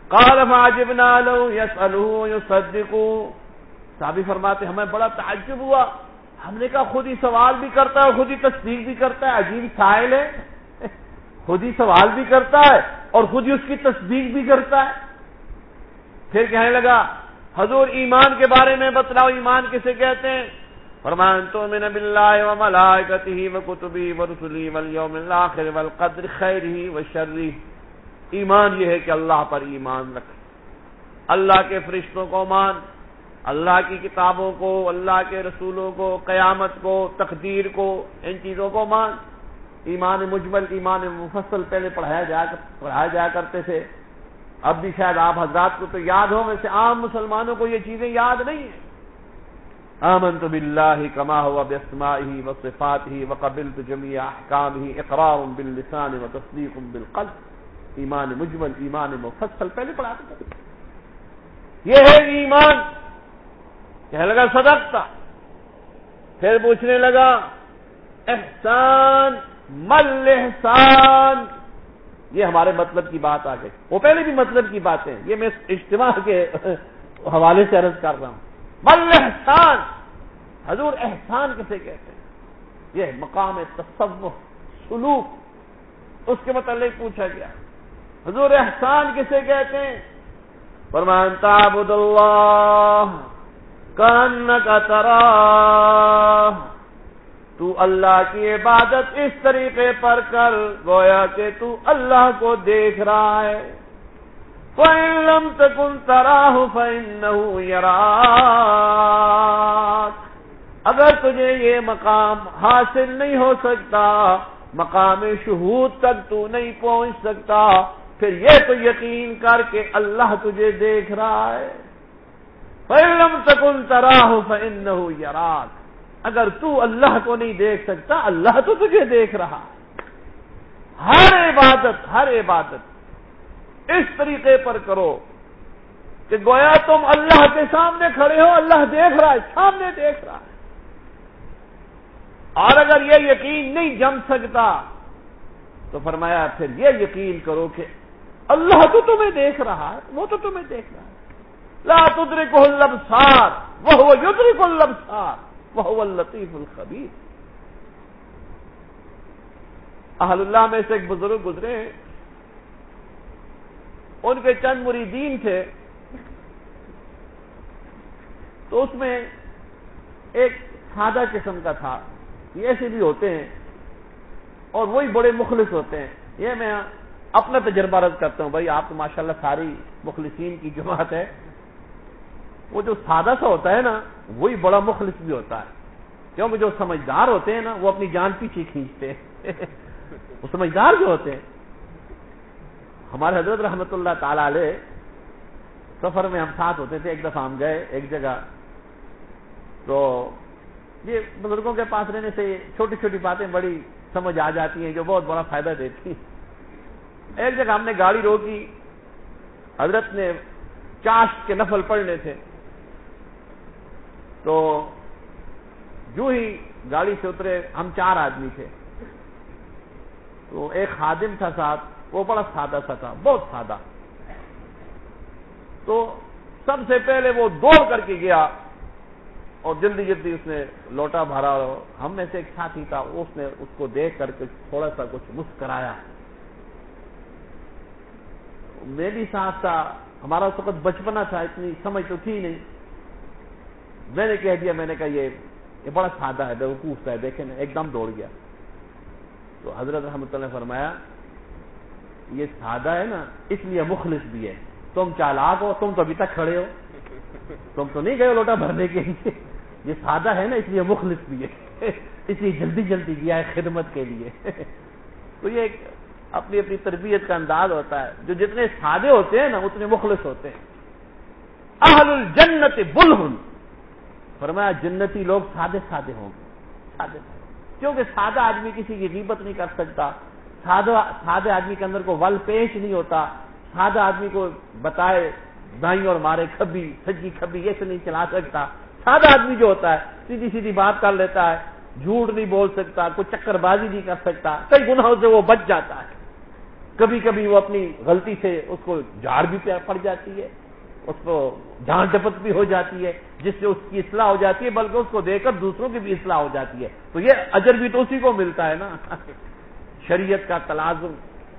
قال فاجبنا لو يسألوه يصدقوا صحابی فرماتے، ہمیں بڑا تعجب ہوا۔ ہم نے کہا، خود ہی سوال بھی کرتا ہے، خود ہی تصدیق بھی کرتا ہے، عجیب سائل ہے۔ خود ہی سوال بھی کرتا ہے۔ اور خود ہی اس کی تصدیق بھی کرتا ہے۔ پھر کہنے لگا، حضور ایمان کے بارے میں بتلاؤ، ایمان کسے کہتے ہیں؟ فرمان تو من باللہ و ملائکتہ و کتبی و رسلی والیوم الاخر والقدر خیرہ و شرہ۔ ایمان یہ ہے کہ اللہ پر ایمان رکھ اللہ کے فرشتوں کو مان، اللہ کی کتابوں کو، اللہ کے رسولوں کو، قیامت کو، تقدیر کو، ان چیزوں کو مان۔ ایمان مجمل، ایمان مفصل پہلے پڑھایا جایا پڑھایا جایا کرتے تھے۔ اب بھی شاید آپ حضرات کو تو یاد ہو ویسے عام مسلمانوں کو یہ چیزیں یاد نہیں ہیں۔ آمن تو بلّہ کما ہوا بسما ہی و صفات ہی و قبل تو جمی احکام ہی اقرار باللسان و تصدیق بالقلب۔ ایمان مجمل، ایمان مفصل، پہلے پڑھاتے تھے۔ یہ ہے ایمان۔ کہنے لگا صدق تھا پھر پوچھنے لگا، احسان مل احسان۔ یہ ہمارے مطلب کی بات آ گئی وہ پہلے بھی مطلب کی باتیں یہ میں اجتماع کے حوالے سے عرض کر رہا ہوں۔ مل احسان۔ حضور احسان کسے کہتے ہیں؟ یہ مقام تصوف، سلوک۔ اس کے متعلق پوچھا گیا۔ حضور احسان کسے کہتے ہیں؟ فرمان، تعبد اللہ کان کا ترا تو اللہ کی عبادت اس طریقے پر کر، گویا کہ تو اللہ کو دیکھ رہا ہے۔ فَإِن تَكُن تَرَاهُ فَإِنَّهُ يَرَاكَ۔ اگر تجھے یہ مقام حاصل نہیں ہو سکتا، مقام شہود تک تو نہیں پہنچ سکتا، پھر یہ تو یقین کر کے اللہ تجھے دیکھ رہا ہے۔ فَإِن تَكُن تَرَاهُ فَإِنَّهُ يَرَاكَ۔ اگر تو اللہ کو نہیں دیکھ سکتا، اللہ تو تجھے دیکھ رہا۔ ہر عبادت ہر عبادت۔ اس طریقے پر کرو کہ گویا تم اللہ کے سامنے کھڑے ہو، اللہ دیکھ رہا ہے، سامنے دیکھ رہا ہے۔ اور اگر یہ یقین نہیں جم سکتا، تو فرمایا پھر یہ یقین کرو کہ اللہ تو تمہیں دیکھ رہا ہے، وہ تو تمہیں دیکھ رہا ہے۔ لا تدرک الابصار وهو يدرك الابصار وهو اللطيف الخبير اہل اللہ میں سے ایک بزرگ گزرے ہیں۔ ان کے چند مریدین تھے۔ تو اس میں ایک سادہ قسم کا تھا۔ یہ ایسے بھی ہوتے ہیں۔ اور وہی بڑے مخلص ہوتے ہیں۔ یہ میں اپنا تجربہ رد کرتا ہوں۔ بھائی آپ تو ماشاءاللہ ساری مخلصین کی جماعت ہے۔ وہ جو سادہ سا ہوتا ہے نا، وہی بڑا مخلص بھی ہوتا ہے۔ کیونکہ جو سمجھدار ہوتے ہیں نا، وہ اپنی جان پیچھے کھینچتے ہیں۔ وہ سمجھدار جو ہوتے ہیں۔ ہمارے حضرت رحمت اللہ تعالی علیہ سفر میں ہم ساتھ ہوتے تھے، ایک دفعہ ہم گئے، ایک جگہ۔ تو یہ بزرگوں کے پاس رہنے سے چھوٹی چھوٹی باتیں بڑی سمجھ آ جاتی ہیں، جو بہت بڑا فائدہ دیتی ہیں۔ ایک جگہ ہم نے گاڑی روکی، حضرت نے چاش کے نفل پڑنے تھے۔ تو جو ہی گاڑی سے اترے، ہم چار آدمی تھے۔ تو ایک خادم تھا ساتھ، وہ بڑا سادہ سا تھا، بہت سادہ۔ تو سب سے پہلے وہ دوڑ کر کے گیا اور جلدی جلدی اس نے لوٹا بھرا ہم میں سے ایک ساتھی تھا، اس نے اس کو دیکھ کر کے تھوڑا سا کچھ مسکرایا۔ میں بھی ساتھ تھا، ہمارا اس وقت بچپنا تھا، اتنی سمجھ تو تھی نہیں۔ میں نے کہہ دیا، میں نے کہا یہ یہ بڑا سادہ ہے، بیوقوف ہے، دیکھیں نا ایک دم دوڑ گیا۔ تو حضرت رحمۃ اللہ نے فرمایا، یہ سادہ ہے نا، اس لیے مخلص بھی ہے۔ تم چالاک ہو، تم تو ابھی تک کھڑے ہو۔ تم تو نہیں گئے لوٹا بھرنے کے لیے۔ یہ سادہ ہے نا، اس لیے مخلص بھی ہے۔ اس لیے جلدی جلدی گیا ہے خدمت کے لیے۔ تو یہ ایک اپنی اپنی تربیت کا انداز ہوتا ہے۔ جو جتنے سادے ہوتے ہیں نا، اتنے مخلص ہوتے ہیں۔ اہل الجنت بلہن۔ فرمایا جنتی لوگ سادے سادے ہوں گے۔ سادے سادے۔ کیونکہ سادہ آدمی کسی کی غیبت نہیں کر سکتا۔ سادہ، سادے آدمی کے اندر کو ول پیش نہیں ہوتا۔ سادہ آدمی کو بتائے دائیں اور مارے کبھی، سجی کبھی، یہ سے نہیں چلا سکتا۔ سادہ آدمی جو ہوتا ہے، سیدھی سیدھی بات کر لیتا ہے، جھوٹ نہیں بول سکتا، کوئی چکر بازی نہیں کر سکتا۔ کئی گناہوں سے وہ بچ جاتا ہے۔ کبھی کبھی وہ اپنی غلطی سے اس کو جھاڑ بھی پڑ جاتی ہے۔ اس کو جان ڈپت بھی ہو جاتی ہے، جس سے اس کی اصلاح ہو جاتی ہے، بلکہ اس کو دیکھ کر دوسروں کی بھی اصلاح ہو جاتی ہے۔ تو یہ اجر بھی تو اسی کو ملتا ہے نا۔ شریعت کا تلازم،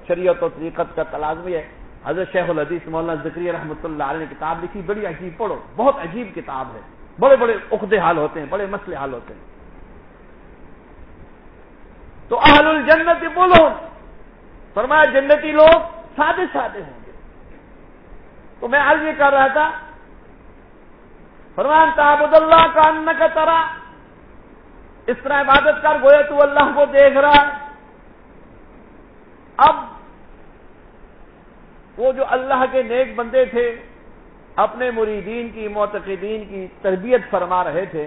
شریعت و طریقت کا تلازم ہے۔ حضرت شیخ الحدیث مولانا ذکری رحمۃ اللہ علیہ نے کتاب لکھی، بڑی عجیب، پڑھو۔ بہت عجیب کتاب ہے۔ بڑے بڑے عقدے حال ہوتے ہیں، بڑے مسئلے حال ہوتے ہیں۔ تو اہل الجنت بولو۔ فرمایا جنتی لوگ سادے سادے ہوں۔ تو میں آج یہ کر رہا تھا، فرمان تعبد اللہ کا ان کا طرح اس طرح عبادت کر، گویا تو اللہ کو دیکھ رہا ہے۔ اب وہ جو اللہ کے نیک بندے تھے، اپنے مریدین کی، معتقدین کی تربیت فرما رہے تھے،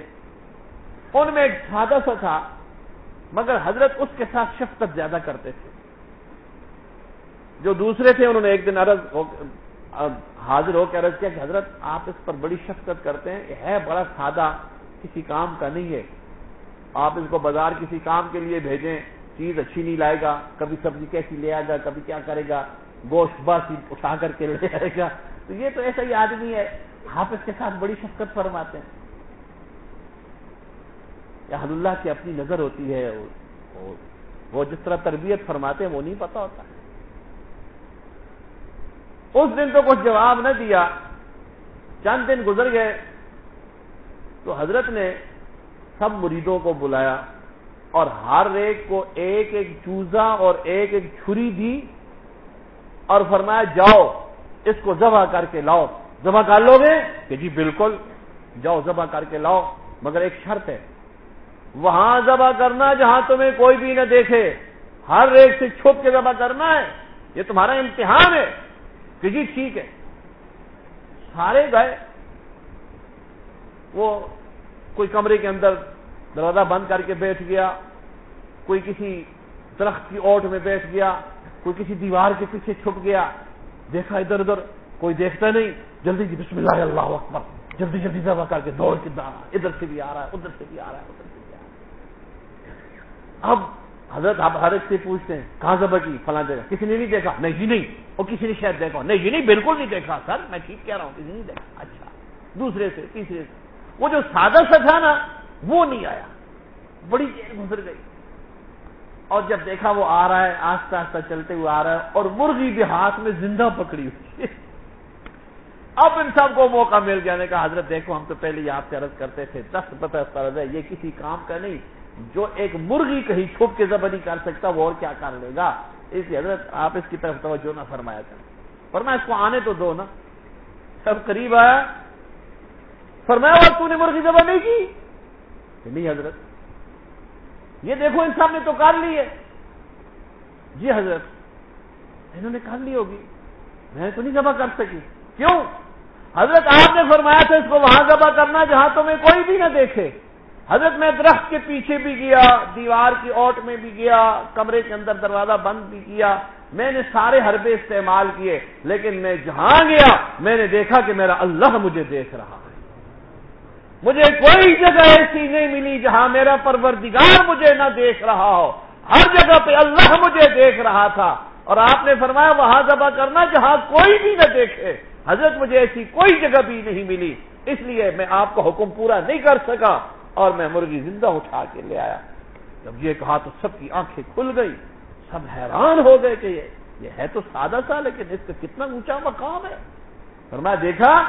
ان میں ایک سادہ سا تھا، مگر حضرت اس کے ساتھ شفقت زیادہ کرتے تھے۔ جو دوسرے تھے، انہوں نے ایک دن عرض حاضر ہو کے عرض کیا کہ حضرت آپ اس پر بڑی شفقت کرتے ہیں ہے بڑا سادہ کسی کام کا نہیں ہے۔ آپ اس کو بازار کسی کام کے لیے بھیجیں، چیز اچھی نہیں لائے گا، کبھی سبزی کیسی لے آئے گا، کبھی کیا کرے گا، گوشت بس اٹھا کر کے لے آئے گا۔ تو یہ تو ایسا ہی آدمی ہے، آپ اس کے ساتھ بڑی شفقت فرماتے ہیں۔ یا اللہ کی اپنی نظر ہوتی ہے وہ جس طرح تربیت فرماتے ہیں، وہ نہیں پتا ہوتا۔ اس دن تو کچھ جواب نہ دیا۔ چند دن گزر گئے تو حضرت نے سب مریدوں کو بلایا اور ہر ایک کو ایک ایک چوزا اور ایک ایک چھری دی اور فرمایا، جاؤ، اس کو ذبح کر کے لاؤ۔ ذبح کر لو گے؟ کہ جی بالکل۔ جاؤ، ذبح کر کے لاؤ۔ مگر ایک شرط ہے، وہاں ذبح کرنا جہاں تمہیں کوئی بھی نہ دیکھے۔ ہر ایک سے چھپ کے ذبح کرنا ہے۔ یہ تمہارا امتحان ہے۔ کہ جی ٹھیک ہے۔ سارے گئے۔ وہ کوئی کمرے کے اندر دروازہ بند کر کے بیٹھ گیا۔ کوئی کسی درخت کی اوٹ میں بیٹھ گیا۔ کوئی کسی دیوار کے پیچھے چھپ گیا۔ دیکھا ادھر ادھر، کوئی دیکھتا نہیں۔ جلدی جی بسم اللہ اللہ اکبر۔ جلدی جلدی دبا کر کے دوڑ کے ادھر سے بھی آ رہا ہے، ادھر سے بھی آ رہا ہے، ادھر سے بھی آ رہا ہے۔ اب حضرت آپ ہر ایک سے پوچھتے ہیں، کہاں ذبح کی فلاں جگہ۔ کسی نے نہیں دیکھا؟ نہیں جی نہیں۔ اور کسی نے شاید دیکھا؟ نہیں جی نہیں، بالکل نہیں دیکھا۔ سر، میں ٹھیک کہہ رہا ہوں، کسی نے دیکھا۔ اچھا دوسرے سے، تیسرے سے۔ وہ جو سادہ سا تھا نا، وہ نہیں آیا۔ بڑی دیر گزر گئی۔ اور جب دیکھا وہ آ رہا ہے، آہستہ آہستہ چلتے ہوئے آ رہا ہے، اور مرغی بھی ہاتھ میں زندہ پکڑی ہوئی اب ان سب کو موقع مل جانے کا حضرت دیکھو، ہم تو پہلے یہ آپ سے عرض کرتے تھے، دس پتہ فرض ہے، یہ کسی کام کا نہیں۔ جو ایک مرغی کہیں چھپ کے ذبح نہیں کر سکتا وہ اور کیا کر لے گا؟ اس لیے حضرت آپ اس کی طرف توجہ نہ فرمایا کریں۔ فرمایا اس کو آنے تو دو نا۔ سب قریب آیا فرمایا اور تو نے مرغی ذبح نہیں کی؟ نہیں حضرت۔ یہ دیکھو ان سب نے تو کر لی ہے۔ جی حضرت، انہوں نے کر لی ہوگی۔ میں تو نہیں ذبح کر سکی۔ کیوں؟ حضرت آپ نے فرمایا تھا اس کو وہاں ذبح کرنا جہاں تمہیں کوئی بھی نہ دیکھے۔ حضرت میں درخت کے پیچھے بھی گیا، دیوار کی اوٹ میں بھی گیا، کمرے کے اندر دروازہ بند بھی کیا۔ میں نے سارے حربے استعمال کیے، لیکن میں جہاں گیا، میں نے دیکھا کہ میرا اللہ مجھے دیکھ رہا ہے۔ مجھے کوئی جگہ ایسی نہیں ملی جہاں میرا پروردگار مجھے نہ دیکھ رہا ہو۔ ہر جگہ پہ اللہ مجھے دیکھ رہا تھا۔ اور آپ نے فرمایا، وہاں ذبح کرنا جہاں کوئی بھی نہ دیکھے۔ حضرت مجھے ایسی کوئی جگہ بھی نہیں ملی۔ اس لیے میں آپ کا حکم پورا نہیں کر سکا۔ اور میں مرغی زندہ اٹھا کے لے آیا۔ جب یہ کہا تو سب کی آنکھیں کھل گئی سب حیران ہو گئے کہ یہ یہ ہے تو سادہ سا، لیکن اس کا کتنا اونچا مقام ہے۔ اور میں دیکھا،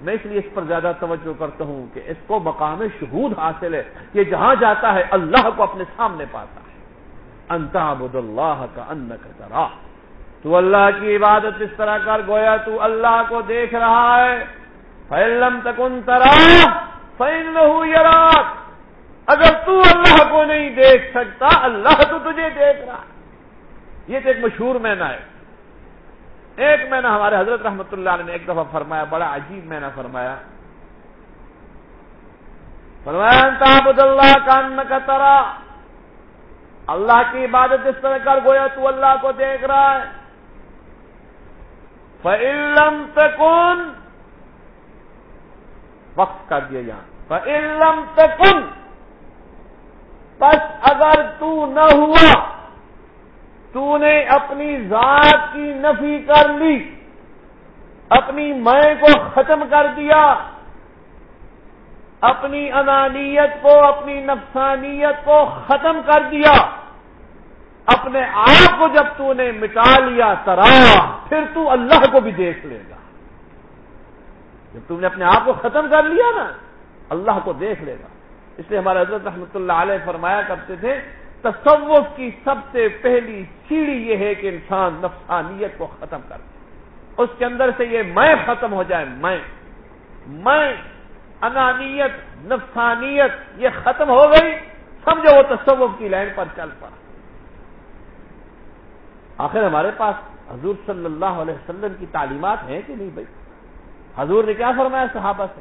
میں اس لیے اس پر زیادہ توجہ کرتا ہوں کہ اس کو مقام شہود حاصل ہے۔ یہ جہاں جاتا ہے، اللہ کو اپنے سامنے پاتا ہے۔ انتا بد اللہ کا ان کا تو اللہ کی عبادت اس طرح کر، گویا تو اللہ کو دیکھ رہا ہے۔ فیلم تکن ترا فین یراک اگر تو اللہ کو نہیں دیکھ سکتا، اللہ تو تجھے دیکھ رہا یہ تو ایک مشہور مینا ہے۔ ایک مینا ہمارے حضرت رحمت اللہ علیہ نے ایک دفعہ فرمایا، بڑا عجیب مینا فرمایا۔ فرمایا تابد اللہ کان کا ترا۔ اللہ کی عبادت اس طرح کر، گویا تو اللہ کو دیکھ رہا ہے۔ فعلم تکن وقت کر دیا یہاں۔ فعلم تکن بس اگر تو نہ ہوا تو نے اپنی ذات کی نفی کر لی، اپنی میں کو ختم کر دیا، اپنی انانیت کو، اپنی نفسانیت کو ختم کر دیا، اپنے آپ کو جب تو نے مٹا لیا، ترا، پھر تو اللہ کو بھی دیکھ لے گا۔ جب تم نے اپنے آپ کو ختم کر لیا نا، اللہ کو دیکھ لے گا۔ اس لیے ہمارے حضرت رحمۃ اللہ علیہ فرمایا کرتے تھے، تصوف کی سب سے پہلی سیڑھی یہ ہے کہ انسان نفسانیت کو ختم کر دے۔ اس کے اندر سے یہ میں ختم ہو جائے، میں۔ میں، انانیت، نفسانیت، یہ ختم ہو گئی۔ سمجھو وہ تصوف کی لائن پر چل پڑا۔ آخر ہمارے پاس حضور صلی اللہ علیہ وسلم کی تعلیمات ہیں کہ نہیں بھائی؟ حضور نے کیا فرمایا؟ صحابہ سے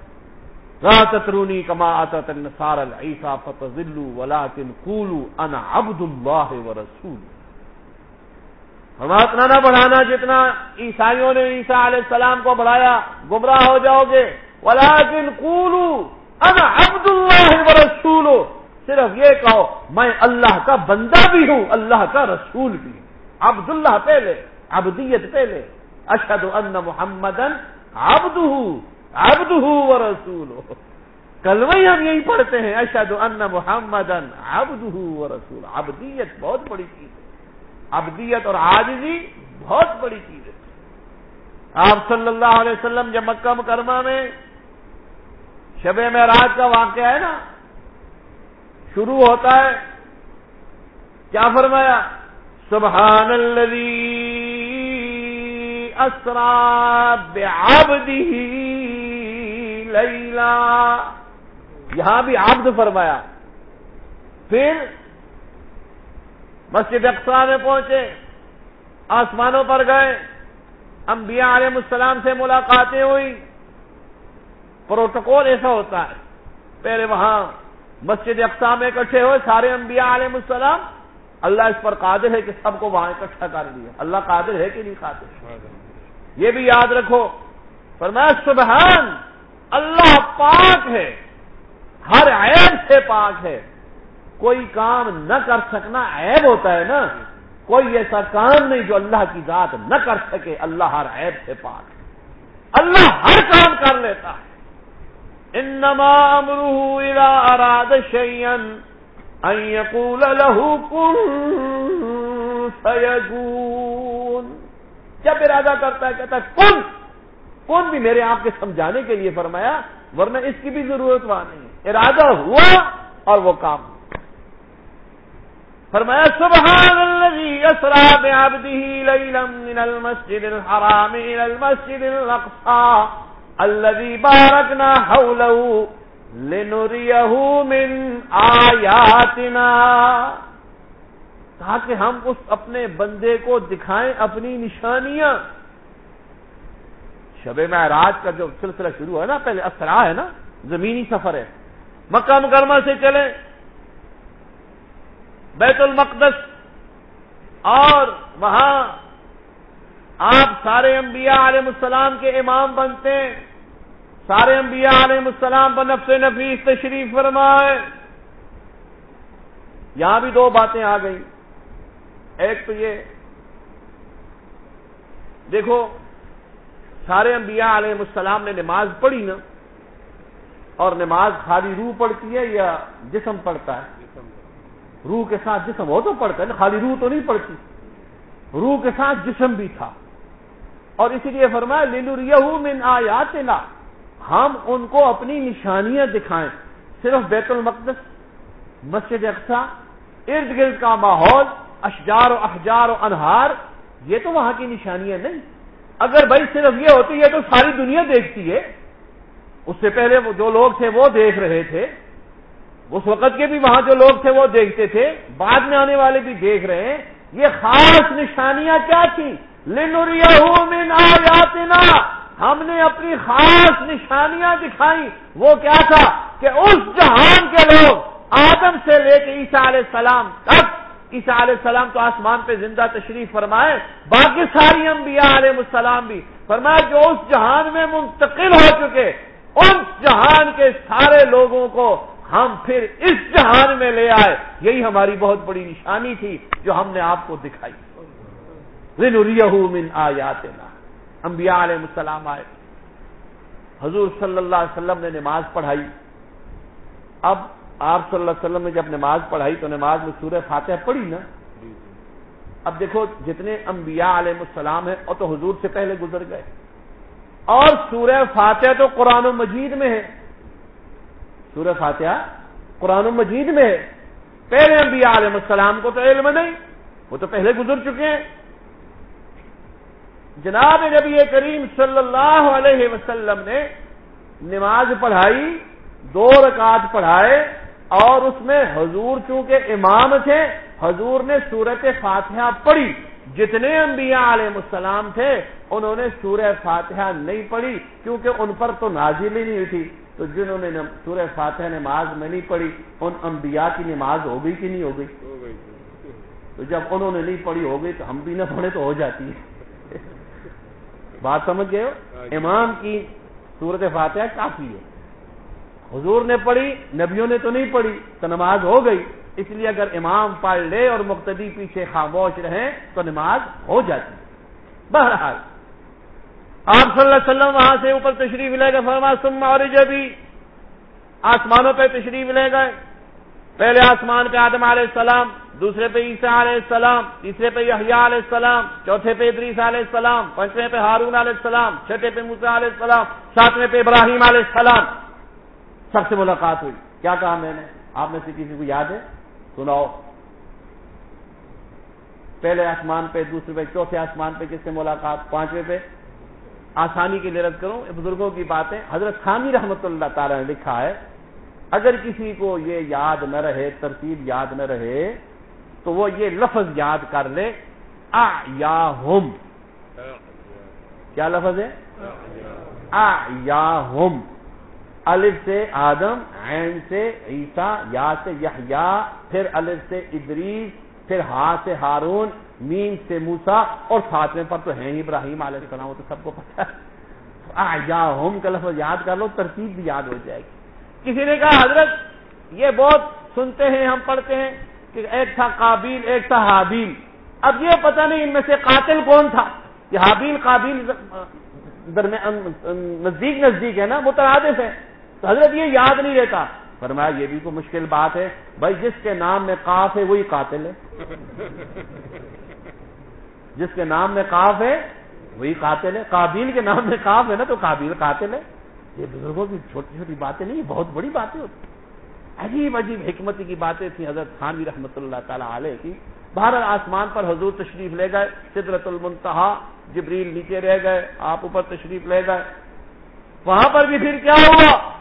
تترونی کما آتت النصار العیسا فتذلوا ولكن قولوا انا عبد اللہ ورسول فرمایا، اتنا نہ بڑھانا جتنا عیسائیوں نے عیسیٰ علیہ السلام کو بڑھایا، گمراہ ہو جاؤ گے۔ ولكن قولوا انا عبد اللہ ورسول صرف یہ کہو، میں اللہ کا بندہ بھی ہوں، اللہ کا رسول بھی ہوں۔ عبد اللہ پہلے، عبدیت پہلے۔ اشد ان محمدن ابد ابد و رسول کلوئی ہم یہی پڑھتے ہیں اشد ان محمد ابد و رسول ابدیت بہت بڑی چیز ہے۔ ابدیت اور آجزی بہت بڑی چیز ہے۔ آپ صلی اللہ علیہ وسلم جب مکہ مکرمہ میں شب میں کا واقعہ ہے نا، شروع ہوتا ہے، کیا فرمایا؟ سبحان الذي اسرا بعبده لیلا یہاں بھی عبد فرمایا۔ پھر مسجد اقصا میں پہنچے، آسمانوں پر گئے، انبیاء علیہ السلام سے ملاقاتیں ہوئی۔ پروٹوکول ایسا ہوتا ہے۔ پہلے وہاں مسجد اقسام میں اکٹھے ہوئے سارے انبیاء علیہ السلام۔ اللہ اس پر قادر ہے کہ سب کو وہاں اکٹھا کر دیا۔ اللہ قادر ہے کہ نہیں قادر؟ یہ بھی یاد رکھو فرمایا، سبحان، اللہ پاک ہے، ہر عیب سے پاک ہے۔ کوئی کام نہ کر سکنا عیب ہوتا ہے نا۔ کوئی ایسا کام نہیں جو اللہ کی ذات نہ کر سکے۔ اللہ ہر عیب سے پاک ہے۔ اللہ ہر کام کر لیتا ہے۔ انما امره اذا اراد شيئا ان يقول له كن فيكون جب ارادہ کرتا ہے، کہتا ہے کن کن بھی میرے آپ کے سمجھانے کے لیے فرمایا، ورنہ اس کی بھی ضرورت وہاں نہیں ارادہ ہوا اور وہ کام فرمایا سبحان الذي اسرا بعبده ليلا من المسجد الحرام الى المسجد الاقصى الذي باركنا حوله لنريه من آياتنا کہا کہ ہم اس اپنے بندے کو دکھائیں اپنی نشانیاں۔ شب معراج کا جو سلسلہ شروع ہے نا، پہلے اسرا ہے نا، زمینی سفر ہے۔ مکہ مکرمہ سے چلے بیت المقدس۔ اور وہاں آپ سارے انبیاء علیہ السلام کے امام بنتے ہیں۔ سارے انبیاء علیہ السلام پر نفس نفیس تشریف فرمائے۔ یہاں بھی دو باتیں آ گئی ایک تو یہ دیکھو، سارے انبیاء علیہ السلام نے نماز پڑھی نا، اور نماز خالی روح پڑتی ہے یا جسم پڑتا ہے؟ روح کے ساتھ جسم ہو تو پڑتا ہے نا، خالی روح تو نہیں پڑتی روح کے ساتھ جسم بھی تھا۔ اور اسی لیے فرمایا لینو من آیات ہم ان کو اپنی نشانیاں دکھائیں۔ صرف بیت المقدس، مسجد اقسا ارد گرد کا ماحول اشجار و احجار و انہار، یہ تو وہاں کی نشانیاں نہیں۔ اگر بھائی صرف یہ ہوتی ہے تو ساری دنیا دیکھتی ہے۔ اس سے پہلے جو لوگ تھے وہ دیکھ رہے تھے۔ اس وقت کے بھی وہاں جو لوگ تھے وہ دیکھتے تھے۔ بعد میں آنے والے بھی دیکھ رہے ہیں۔ یہ خاص نشانیاں کیا تھیں؟ من آیاتنا۔ ہم نے اپنی خاص نشانیاں دکھائی وہ کیا تھا کہ اس جہان کے لوگ آدم سے لے کے عیسیٰ علیہ السلام تک عیسیٰ علیہ السلام تو آسمان پہ زندہ تشریف فرمائے، باقی ساری انبیاء علیہ السلام بھی۔ فرمایا جو اس جہان میں منتقل ہو چکے، اس جہان کے سارے لوگوں کو ہم پھر اس جہان میں لے آئے۔ یہی ہماری بہت بڑی نشانی تھی جو ہم نے آپ کو دکھائی۔ من آیاتنا۔ انبیاء علیہ السلام آئے۔ حضور صلی اللہ علیہ وسلم نے نماز پڑھائی۔ اب آپ صلی اللہ علیہ وسلم نے جب نماز پڑھائی تو نماز میں سورہ فاتح پڑھی نا؟ اب دیکھو جتنے انبیاء علیہ السلام ہیں اور تو حضور سے پہلے گزر گئے۔ اور سورہ فاتح تو قرآن و مجید میں ہے۔ سورہ فاتحہ قرآن و مجید میں ہے۔ پہلے انبیاء علیہ السلام کو تو علم نہیں وہ تو پہلے گزر چکے ہیں۔ جناب نبی کریم صلی اللہ علیہ وسلم نے نماز پڑھائی دو رکعت پڑھائے اور اس میں حضور چونکہ امام تھے حضور نے سورت فاتحہ پڑھی۔ جتنے انبیاء علیہ السلام تھے انہوں نے سورہ فاتحہ نہیں پڑھی کیونکہ ان پر تو نازل ہی نہیں تھی۔ تو جنہوں نے سورہ فاتحہ نماز میں نہیں پڑھی ان انبیاء کی نماز ہو گئی کہ نہیں ہو گئی؟ تو جب انہوں نے نہیں پڑھی ہو گئی تو ہم بھی نہ پڑھے تو ہو جاتی ہے۔ بات سمجھ گئے ہو؟ امام کی صورت فاتحہ کافی ہے۔ حضور نے پڑھی، نبیوں نے تو نہیں پڑھی، تو نماز ہو گئی۔ اس لیے اگر امام پڑھ لے اور مقتدی پیچھے خاموش رہیں، تو نماز ہو جاتی۔ بہرحال، آپ صلی اللہ علیہ وسلم وہاں سے اوپر تشریف لے گئے فرما سما اور جبھی آسمانوں پہ تشریف لے گئے۔ پہلے آسمان پہ آدم علیہ السلام، دوسرے پہ عیسیٰ علیہ السلام، تیسرے پہ یحییٰ علیہ السلام، چوتھے پہ ادریس علیہ السلام، پانچویں پہ ہارون علیہ السلام، چھٹے پہ موسا علیہ السلام، ساتویں پہ ابراہیم علیہ السلام۔ سب سے ملاقات ہوئی۔ کیا کہا میں نے؟ آپ میں سے کسی کو یاد ہے؟ سناؤ۔ پہلے آسمان پہ، دوسرے پہ، چوتھے آسمان پہ کس سے ملاقات؟ پانچویں پہ۔ آسانی کے لیے رد کروں۔ بزرگوں کی باتیں حضرت خانی رحمت اللہ تعالی نے لکھا ہے، اگر کسی کو یہ یاد نہ رہے، ترتیب یاد نہ رہے، تو وہ یہ لفظ یاد کر لے۔ آ یا ہوم کیا لفظ ہے؟ آ یا ہوم الف سے آدم، عین سے عیسا یا سے یا پھر الف سے ادریس، پھر ہا سے ہارون مین سے موسا اور ساتویں پر تو ہیں ابراہیم علیہ السلام، وہ تو سب کو پتا ہے۔ یا ہوم کا لفظ یاد کر لو، ترتیب بھی یاد ہو جائے گی۔ کسی نے کہا، حضرت، یہ بہت سنتے ہیں، ہم پڑھتے ہیں کہ ایک تھا قابیل، ایک تھا حابیل۔ اب یہ پتہ نہیں ان میں سے قاتل کون تھا۔ کہ حابیل، قابیل نزدیک نزدیک ہے نا، مترادف ہے۔ تو حضرت یہ یاد نہیں رہتا۔ فرمایا، یہ بھی کوئی مشکل بات ہے۔ بھائی، جس کے نام میں کاف ہے، وہی قاتل ہے۔ جس کے نام میں کاف ہے، وہی قاتل ہے۔ قابیل کے نام میں کاف ہے نا، تو قابیل قاتل ہے۔ یہ بزرگوں کی چھوٹی چھوٹی باتیں نہیں بہت بڑی باتیں ہوتی عجیب عجیب حکمتی کی باتیں تھیں۔ حضرت خانوی رحمۃ اللہ تعالی علیہ کی۔ باہر آسمان پر حضور تشریف لے گئے۔ سدرت المنتہا، جبریل نیچے رہ گئے۔ آپ اوپر تشریف لے گئے۔ وہاں پر بھی پھر کیا ہوا؟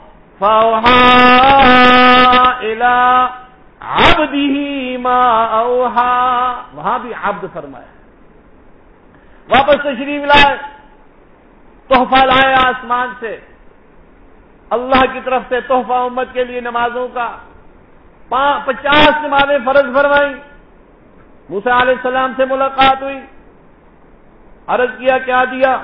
وہاں بھی عبد فرمایا واپس تشریف لائے، تحفہ لائے آسمان سے۔ اللہ کی طرف سے تحفہ امت کے لیے نمازوں کا۔ پچاس نمازیں فرض فرمائی موسا علیہ السلام سے ملاقات ہوئی۔ عرض کیا کیا دیا؟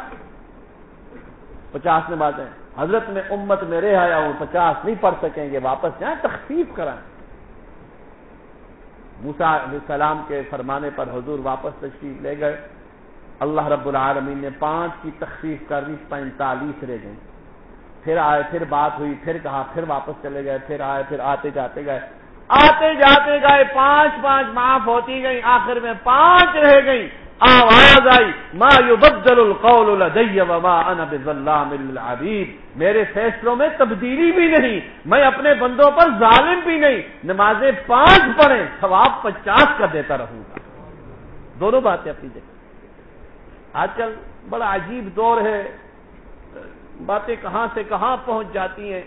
پچاس نمازیں۔ حضرت میں امت میں رہ آیا ہوں، پچاس نہیں پڑھ سکیں گے، واپس جائیں، تخفیف کرائیں۔ موسا علیہ السلام کے فرمانے پر حضور واپس تشریف لے گئے۔ اللہ رب العالمین نے پانچ کی تخفیف کر دی پینتالیس رہ گئی پھر آئے، پھر بات ہوئی، پھر کہا، پھر واپس چلے گئے، پھر آئے، پھر آتے جاتے گئے۔ آتے جاتے گئے، پانچ پانچ معاف ہوتی گئی آخر میں پانچ رہ گئی آواز آئی، ما یبدل القول لدی وما انا بظلام للعبید میرے فیصلوں میں تبدیلی بھی نہیں، میں اپنے بندوں پر ظالم بھی نہیں، نمازیں پانچ پڑھیں، ثواب پچاس کا دیتا رہوں گا۔ دونوں باتیں اپنی جگہ۔ آج کل بڑا عجیب دور ہے۔ باتیں کہاں سے کہاں پہنچ جاتی ہیں۔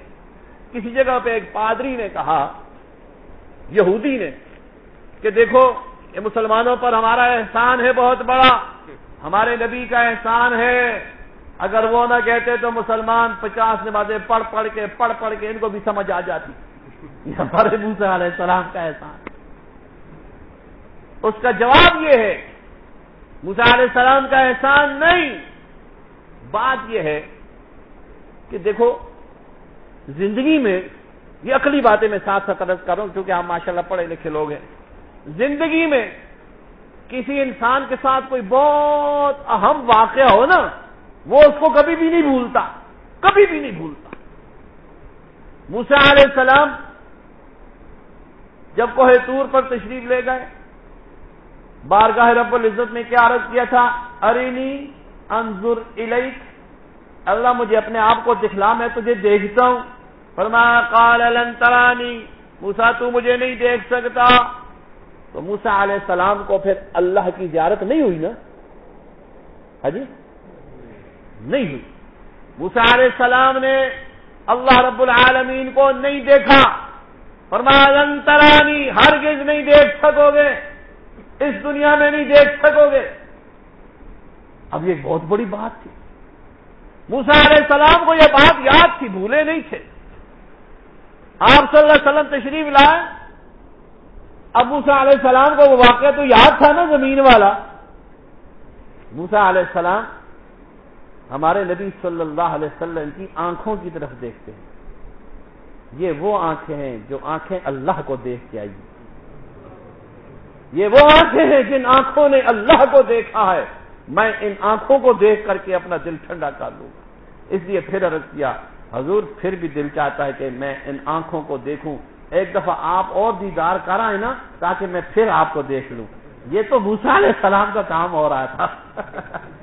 کسی جگہ پہ ایک پادری نے کہا، یہودی نے، کہ دیکھو، یہ مسلمانوں پر ہمارا احسان ہے بہت بڑا۔ ہمارے نبی کا احسان ہے۔ اگر وہ نہ کہتے تو مسلمان پچاس نمازیں پڑھ پڑھ کے پڑھ پڑھ کے ان کو بھی سمجھ آ جاتی۔ یہ ہمارے منہ علیہ السلام کا احسان۔ اس کا جواب یہ ہے موسا علیہ السلام کا احسان نہیں۔ بات یہ ہے کہ دیکھو، زندگی میں یہ عقلی باتیں میں ساتھ ساتھ عرض کر رہا ہوں کیونکہ آپ ماشاء اللہ پڑھے لکھے لوگ ہیں۔ زندگی میں کسی انسان کے ساتھ کوئی بہت اہم واقعہ ہو نا وہ اس کو کبھی بھی نہیں بھولتا، کبھی بھی نہیں بھولتا۔ موسا علیہ السلام جب کوہ تور پر تشریف لے گئے، بارگاہ رب العزت نے کیا عرض کیا تھا؟ ارینی انظر الیک، اللہ مجھے اپنے آپ کو دکھلا، میں تجھے دیکھتا ہوں۔ فرمایا، قال، لن ترانی موسا تو مجھے نہیں دیکھ سکتا۔ تو موسا علیہ السلام کو پھر اللہ کی زیارت نہیں ہوئی نا؟ ہاں جی؟ نہیں ہوئی موسا علیہ السلام نے اللہ رب العالمین کو نہیں دیکھا۔ فرمایا ترانی، ہرگز نہیں دیکھ سکو گے اس دنیا میں نہیں دیکھ سکو گے اب یہ بہت بڑی بات تھی۔ موسا علیہ السلام کو یہ بات یاد تھی، بھولے نہیں تھے۔ آپ صلی اللہ علیہ وسلم تشریف لائے۔ اب موسا علیہ السلام کو وہ واقعہ تو یاد تھا نا زمین والا۔ موسا علیہ السلام ہمارے نبی صلی اللہ علیہ وسلم کی آنکھوں کی طرف دیکھتے ہیں۔ یہ وہ آنکھیں ہیں جو آنکھیں اللہ کو دیکھ کے آئی یہ وہ آنکھیں ہیں جن آنکھوں نے اللہ کو دیکھا ہے۔ میں ان آنکھوں کو دیکھ کر کے اپنا دل ٹھنڈا کر لوں۔ گا اس لیے پھر عرض کیا، حضور پھر بھی دل چاہتا ہے کہ میں ان آنکھوں کو دیکھوں۔ ایک دفعہ آپ اور دیدار کرائیں نا تاکہ میں پھر آپ کو دیکھ لوں۔ یہ تو موسا علیہ السلام کا کام ہو رہا تھا۔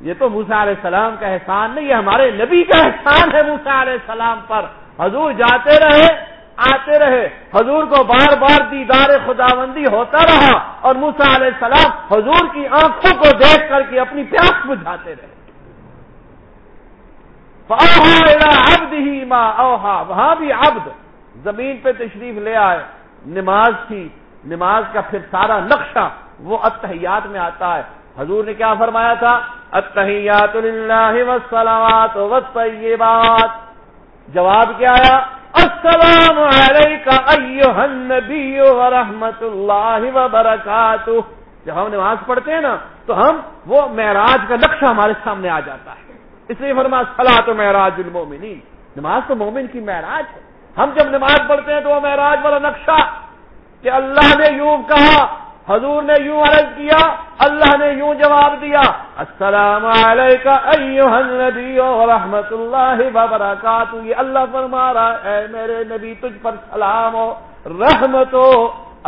یہ تو موسا علیہ السلام کا احسان نہیں، یہ ہمارے نبی کا احسان ہے موسا علیہ السلام پر۔ حضور جاتے رہے، آتے رہے۔ حضور کو بار بار دیدار خداوندی ہوتا رہا اور موسا علیہ السلام حضور کی آنکھوں کو دیکھ کر کے اپنی پیاس بجھاتے رہے۔ عبد ہی ماں اوہا وہاں بھی عبد زمین پہ تشریف لے آئے۔ نماز تھی، نماز کا پھر سارا نقشہ وہ اتحیات میں آتا ہے۔ حضور نے کیا فرمایا تھا؟ اتحیات اللہ وسلامات وطیبات جواب کیا آیا؟ السلام علیکہ ایوہ النبی ورحمت اللہ وبرکاتہ۔ جب ہم نماز پڑھتے ہیں نا، تو ہم وہ معراج کا نقشہ ہمارے سامنے آ جاتا ہے۔ اس لیے فرما سلا تو معراج المومنین۔ نماز تو مومن کی معراج ہے۔ ہم جب نماز پڑھتے ہیں تو وہ معراج والا نقشہ کہ اللہ نے یوں کہا حضور نے یوں عرض کیا، اللہ نے یوں جواب دیا، السلام علیکم النبی و رحمت اللہ وبرکاتہ۔ یہ اللہ فرما رہا اے میرے نبی، تجھ پر سلام ہو رحمت ہو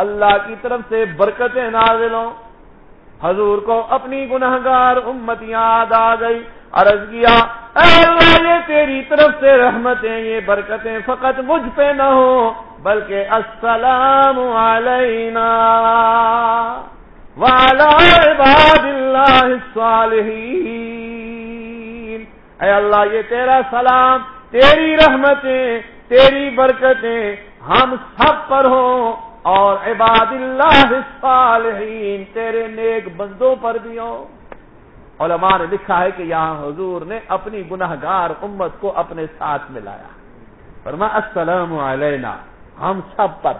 اللہ کی طرف سے برکتیں نازل ہوں۔ حضور کو اپنی گناہ گار امت یاد آ گئی عرض کیا، اے اللہ، یہ تیری طرف سے رحمتیں، یہ برکتیں فقط مجھ پہ نہ ہو، بلکہ السلام علینا عباد اللہ الصالحین۔ اے اللہ، یہ تیرا سلام، تیری رحمتیں، تیری برکتیں ہم سب پر ہوں اور عباد اللہ الصالحین تیرے نیک بندوں پر بھی ہوں علماء نے لکھا ہے کہ یہاں حضور نے اپنی گناہ گار امت کو اپنے ساتھ ملایا۔ فرما، السلام علینا۔ ہم سب پر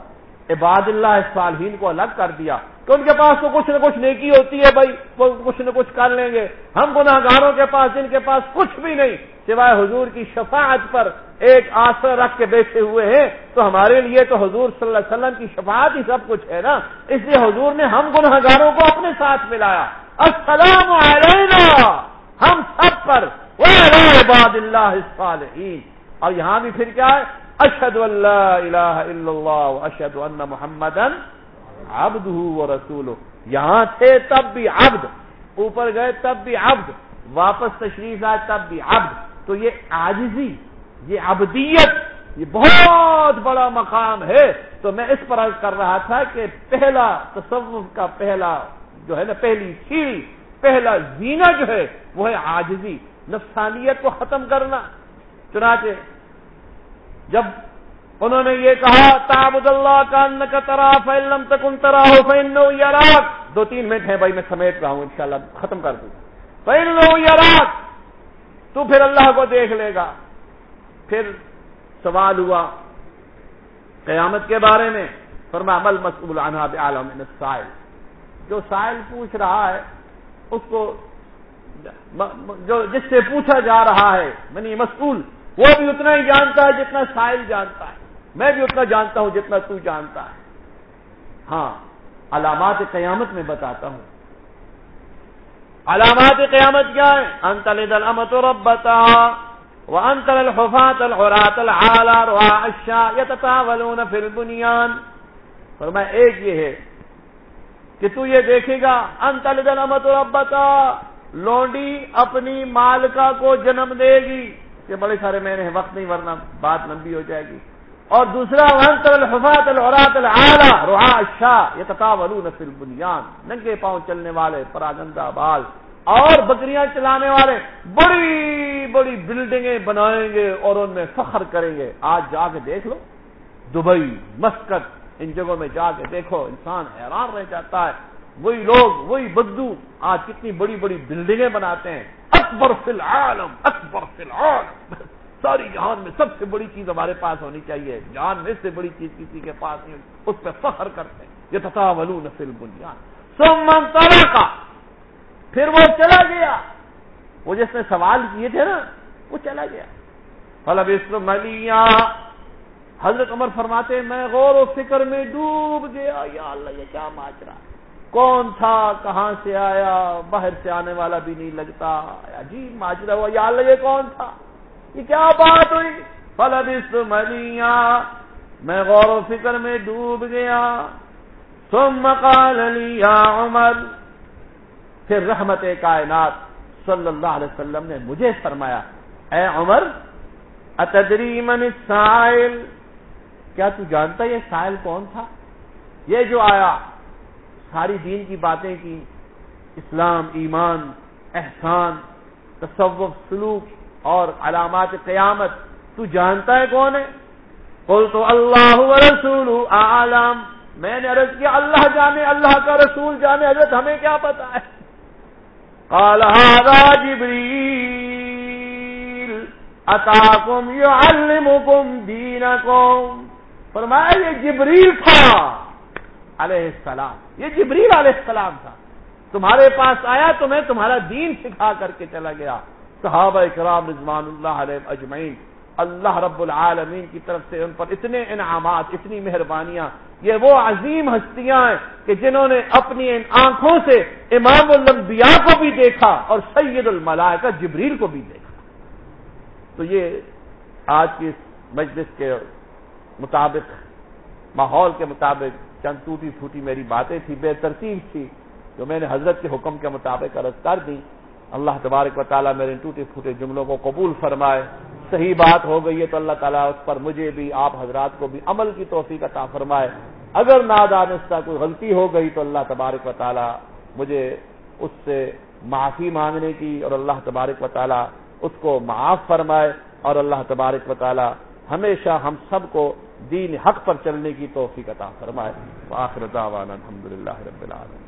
عباد اللہ صالحین کو الگ کر دیا۔ تو ان کے پاس تو کچھ نہ کچھ نیکی ہوتی ہے بھائی، وہ کچھ نہ کچھ کر لیں گے۔ ہم گناہ گاروں کے پاس، جن کے پاس کچھ بھی نہیں، سوائے حضور کی شفاعت پر ایک آسر رکھ کے بیٹھے ہوئے ہیں، تو ہمارے لیے تو حضور صلی اللہ علیہ وسلم کی شفاعت ہی سب کچھ ہے نا۔ اس لیے حضور نے ہم گناہ گاروں کو اپنے ساتھ ملایا۔ السلام علینا! ہم سب پر۔ عباد اللہ الصالحین۔ اور یہاں بھی پھر کیا ہے؟ اشد اللہ الہ الا اللہ اشد ان محمد عبد و رسول یہاں تھے تب بھی عبد، اوپر گئے تب بھی عبد، واپس تشریف آئے تب بھی عبد۔ تو یہ عاجزی، یہ ابدیت یہ بہت بڑا مقام ہے۔ تو میں اس پر عرض کر رہا تھا کہ پہلا تصوف کا پہلا جو ہے نا، پہلی سیڑھی پہلا زینہ جو ہے، وہ ہے آجزی نفسانیت کو ختم کرنا۔ چنانچہ جب انہوں نے یہ کہا تابد اللہ کا ترا فلم تکن ترا ہو فین دو تین منٹ ہیں بھائی، میں سمیٹ رہا ہوں، انشاءاللہ ختم کر دوں۔ فین یاراک تو پھر اللہ کو دیکھ لے گا۔ پھر سوال ہوا قیامت کے بارے میں، فرما عمل مسئول عنہ بعالم السائل جو سائل پوچھ رہا ہے، اس کو جو جس سے پوچھا جا رہا ہے، منی مسئول، وہ بھی اتنا ہی جانتا ہے جتنا سائل جانتا ہے۔ میں بھی اتنا جانتا ہوں جتنا تو جانتا ہے۔ ہاں علامات قیامت میں بتاتا ہوں۔ علامات قیامت کیا ہے؟ انتل دل امت ربتا وہ انتل الحفات الحرات العالا اشا فرمایا، ایک یہ ہے کہ تو یہ دیکھے گا انتل جنمت ربتا لونڈی اپنی مالکا کو جنم دے گی۔ کہ بڑے سارے میں نے وقت نہیں، ورنہ بات لمبی ہو جائے گی۔ اور دوسرا انتل الحفاظ العرات العالا روحا شاہ یہ تتاولو نسل بنیان ننگے پاؤں چلنے والے، پراگندہ بال اور بکریاں چلانے والے۔ بڑی بڑی بلڈنگیں بنائیں گے اور ان میں فخر کریں گے۔ آج جا کے دیکھ لو، دبئی، مسکت ان جگہوں میں جا کے دیکھو، انسان حیران رہ جاتا ہے۔ وہی لوگ، وہی بدو آج کتنی بڑی بڑی بلڈنگیں بناتے ہیں۔ اکبر فی العالم، اکبر فی العالم۔ ساری جہان میں سب سے بڑی چیز ہمارے پاس ہونی چاہیے۔ جہان میں سے بڑی چیز کسی کے پاس نہیں، اس پہ فخر کرتے ہیں۔ یہ تتا نسل بنیاد سومن کا پھر وہ چلا گیا۔ وہ جس نے سوال کیے تھے نا، وہ چلا گیا۔ فلب ملیا حضرت عمر فرماتے میں غور و فکر میں ڈوب گیا، یا اللہ، یہ کیا ماجرا؟ کون تھا؟ کہاں سے آیا؟ باہر سے آنے والا بھی نہیں لگتا۔ عجیب ماجرا ہوا، یا اللہ، یہ کون تھا؟ یہ کیا بات ہوئی؟ فلب ملیا میں غور و فکر میں ڈوب گیا۔ تم مکان یا عمر، پھر رحمت کائنات صلی اللہ علیہ وسلم نے مجھے فرمایا، اے عمر، اتدری من السائل؟ کیا تو جانتا یہ سائل کون تھا؟ یہ جو آیا، ساری دین کی باتیں کی، اسلام، ایمان، احسان، تصوف، سلوک اور علامات قیامت، تو جانتا ہے کون ہے؟ بول تو اللہ رسول عالم میں نے عرض کیا، اللہ جانے، اللہ کا رسول جانے، حضرت ہمیں کیا پتا ہے؟ قال هذا جبریل، اتاکم یعلمکم دینکم؟ فرمایا یہ جبریل تھا۔ علیہ السلام۔ یہ جبریل علیہ السلام تھا۔ تمہارے پاس آیا تو میں تمہارا دین سکھا کر کے چلا گیا۔ صحابہ کرام رضوان اللہ علیہ اجمعین۔ اللہ رب العالمین کی طرف سے ان پر اتنے انعامات، اتنی مہربانیاں۔ یہ وہ عظیم ہستیاں ہیں کہ جنہوں نے اپنی ان آنکھوں سے امام الانبیاء کو بھی دیکھا اور سید الملائکہ جبریل کو بھی دیکھا۔ تو یہ آج کی مجلس کے مطابق، ماحول کے مطابق چند ٹوٹی پھوٹی میری باتیں تھی بے ترتیب تھی، جو میں نے حضرت کے حکم کے مطابق عرض کر دی۔ اللہ تبارک و تعالیٰ میرے ٹوٹے پھوٹے جملوں کو قبول فرمائے۔ صحیح بات ہو گئی ہے تو اللہ تعالیٰ اس پر مجھے بھی، آپ حضرات کو بھی عمل کی توفیق عطا فرمائے۔ اگر نادانستہ کوئی غلطی ہو گئی تو اللہ تبارک و تعالیٰ مجھے اس سے معافی مانگنے کی اور اللہ تبارک و تعالیٰ اس کو معاف فرمائے۔ اور اللہ تبارک و تعالیٰ ہمیشہ ہم سب کو دین حق پر چلنے کی توفیق عطا فرمائے۔ آخر دعوانا الحمد للہ رب العالمین۔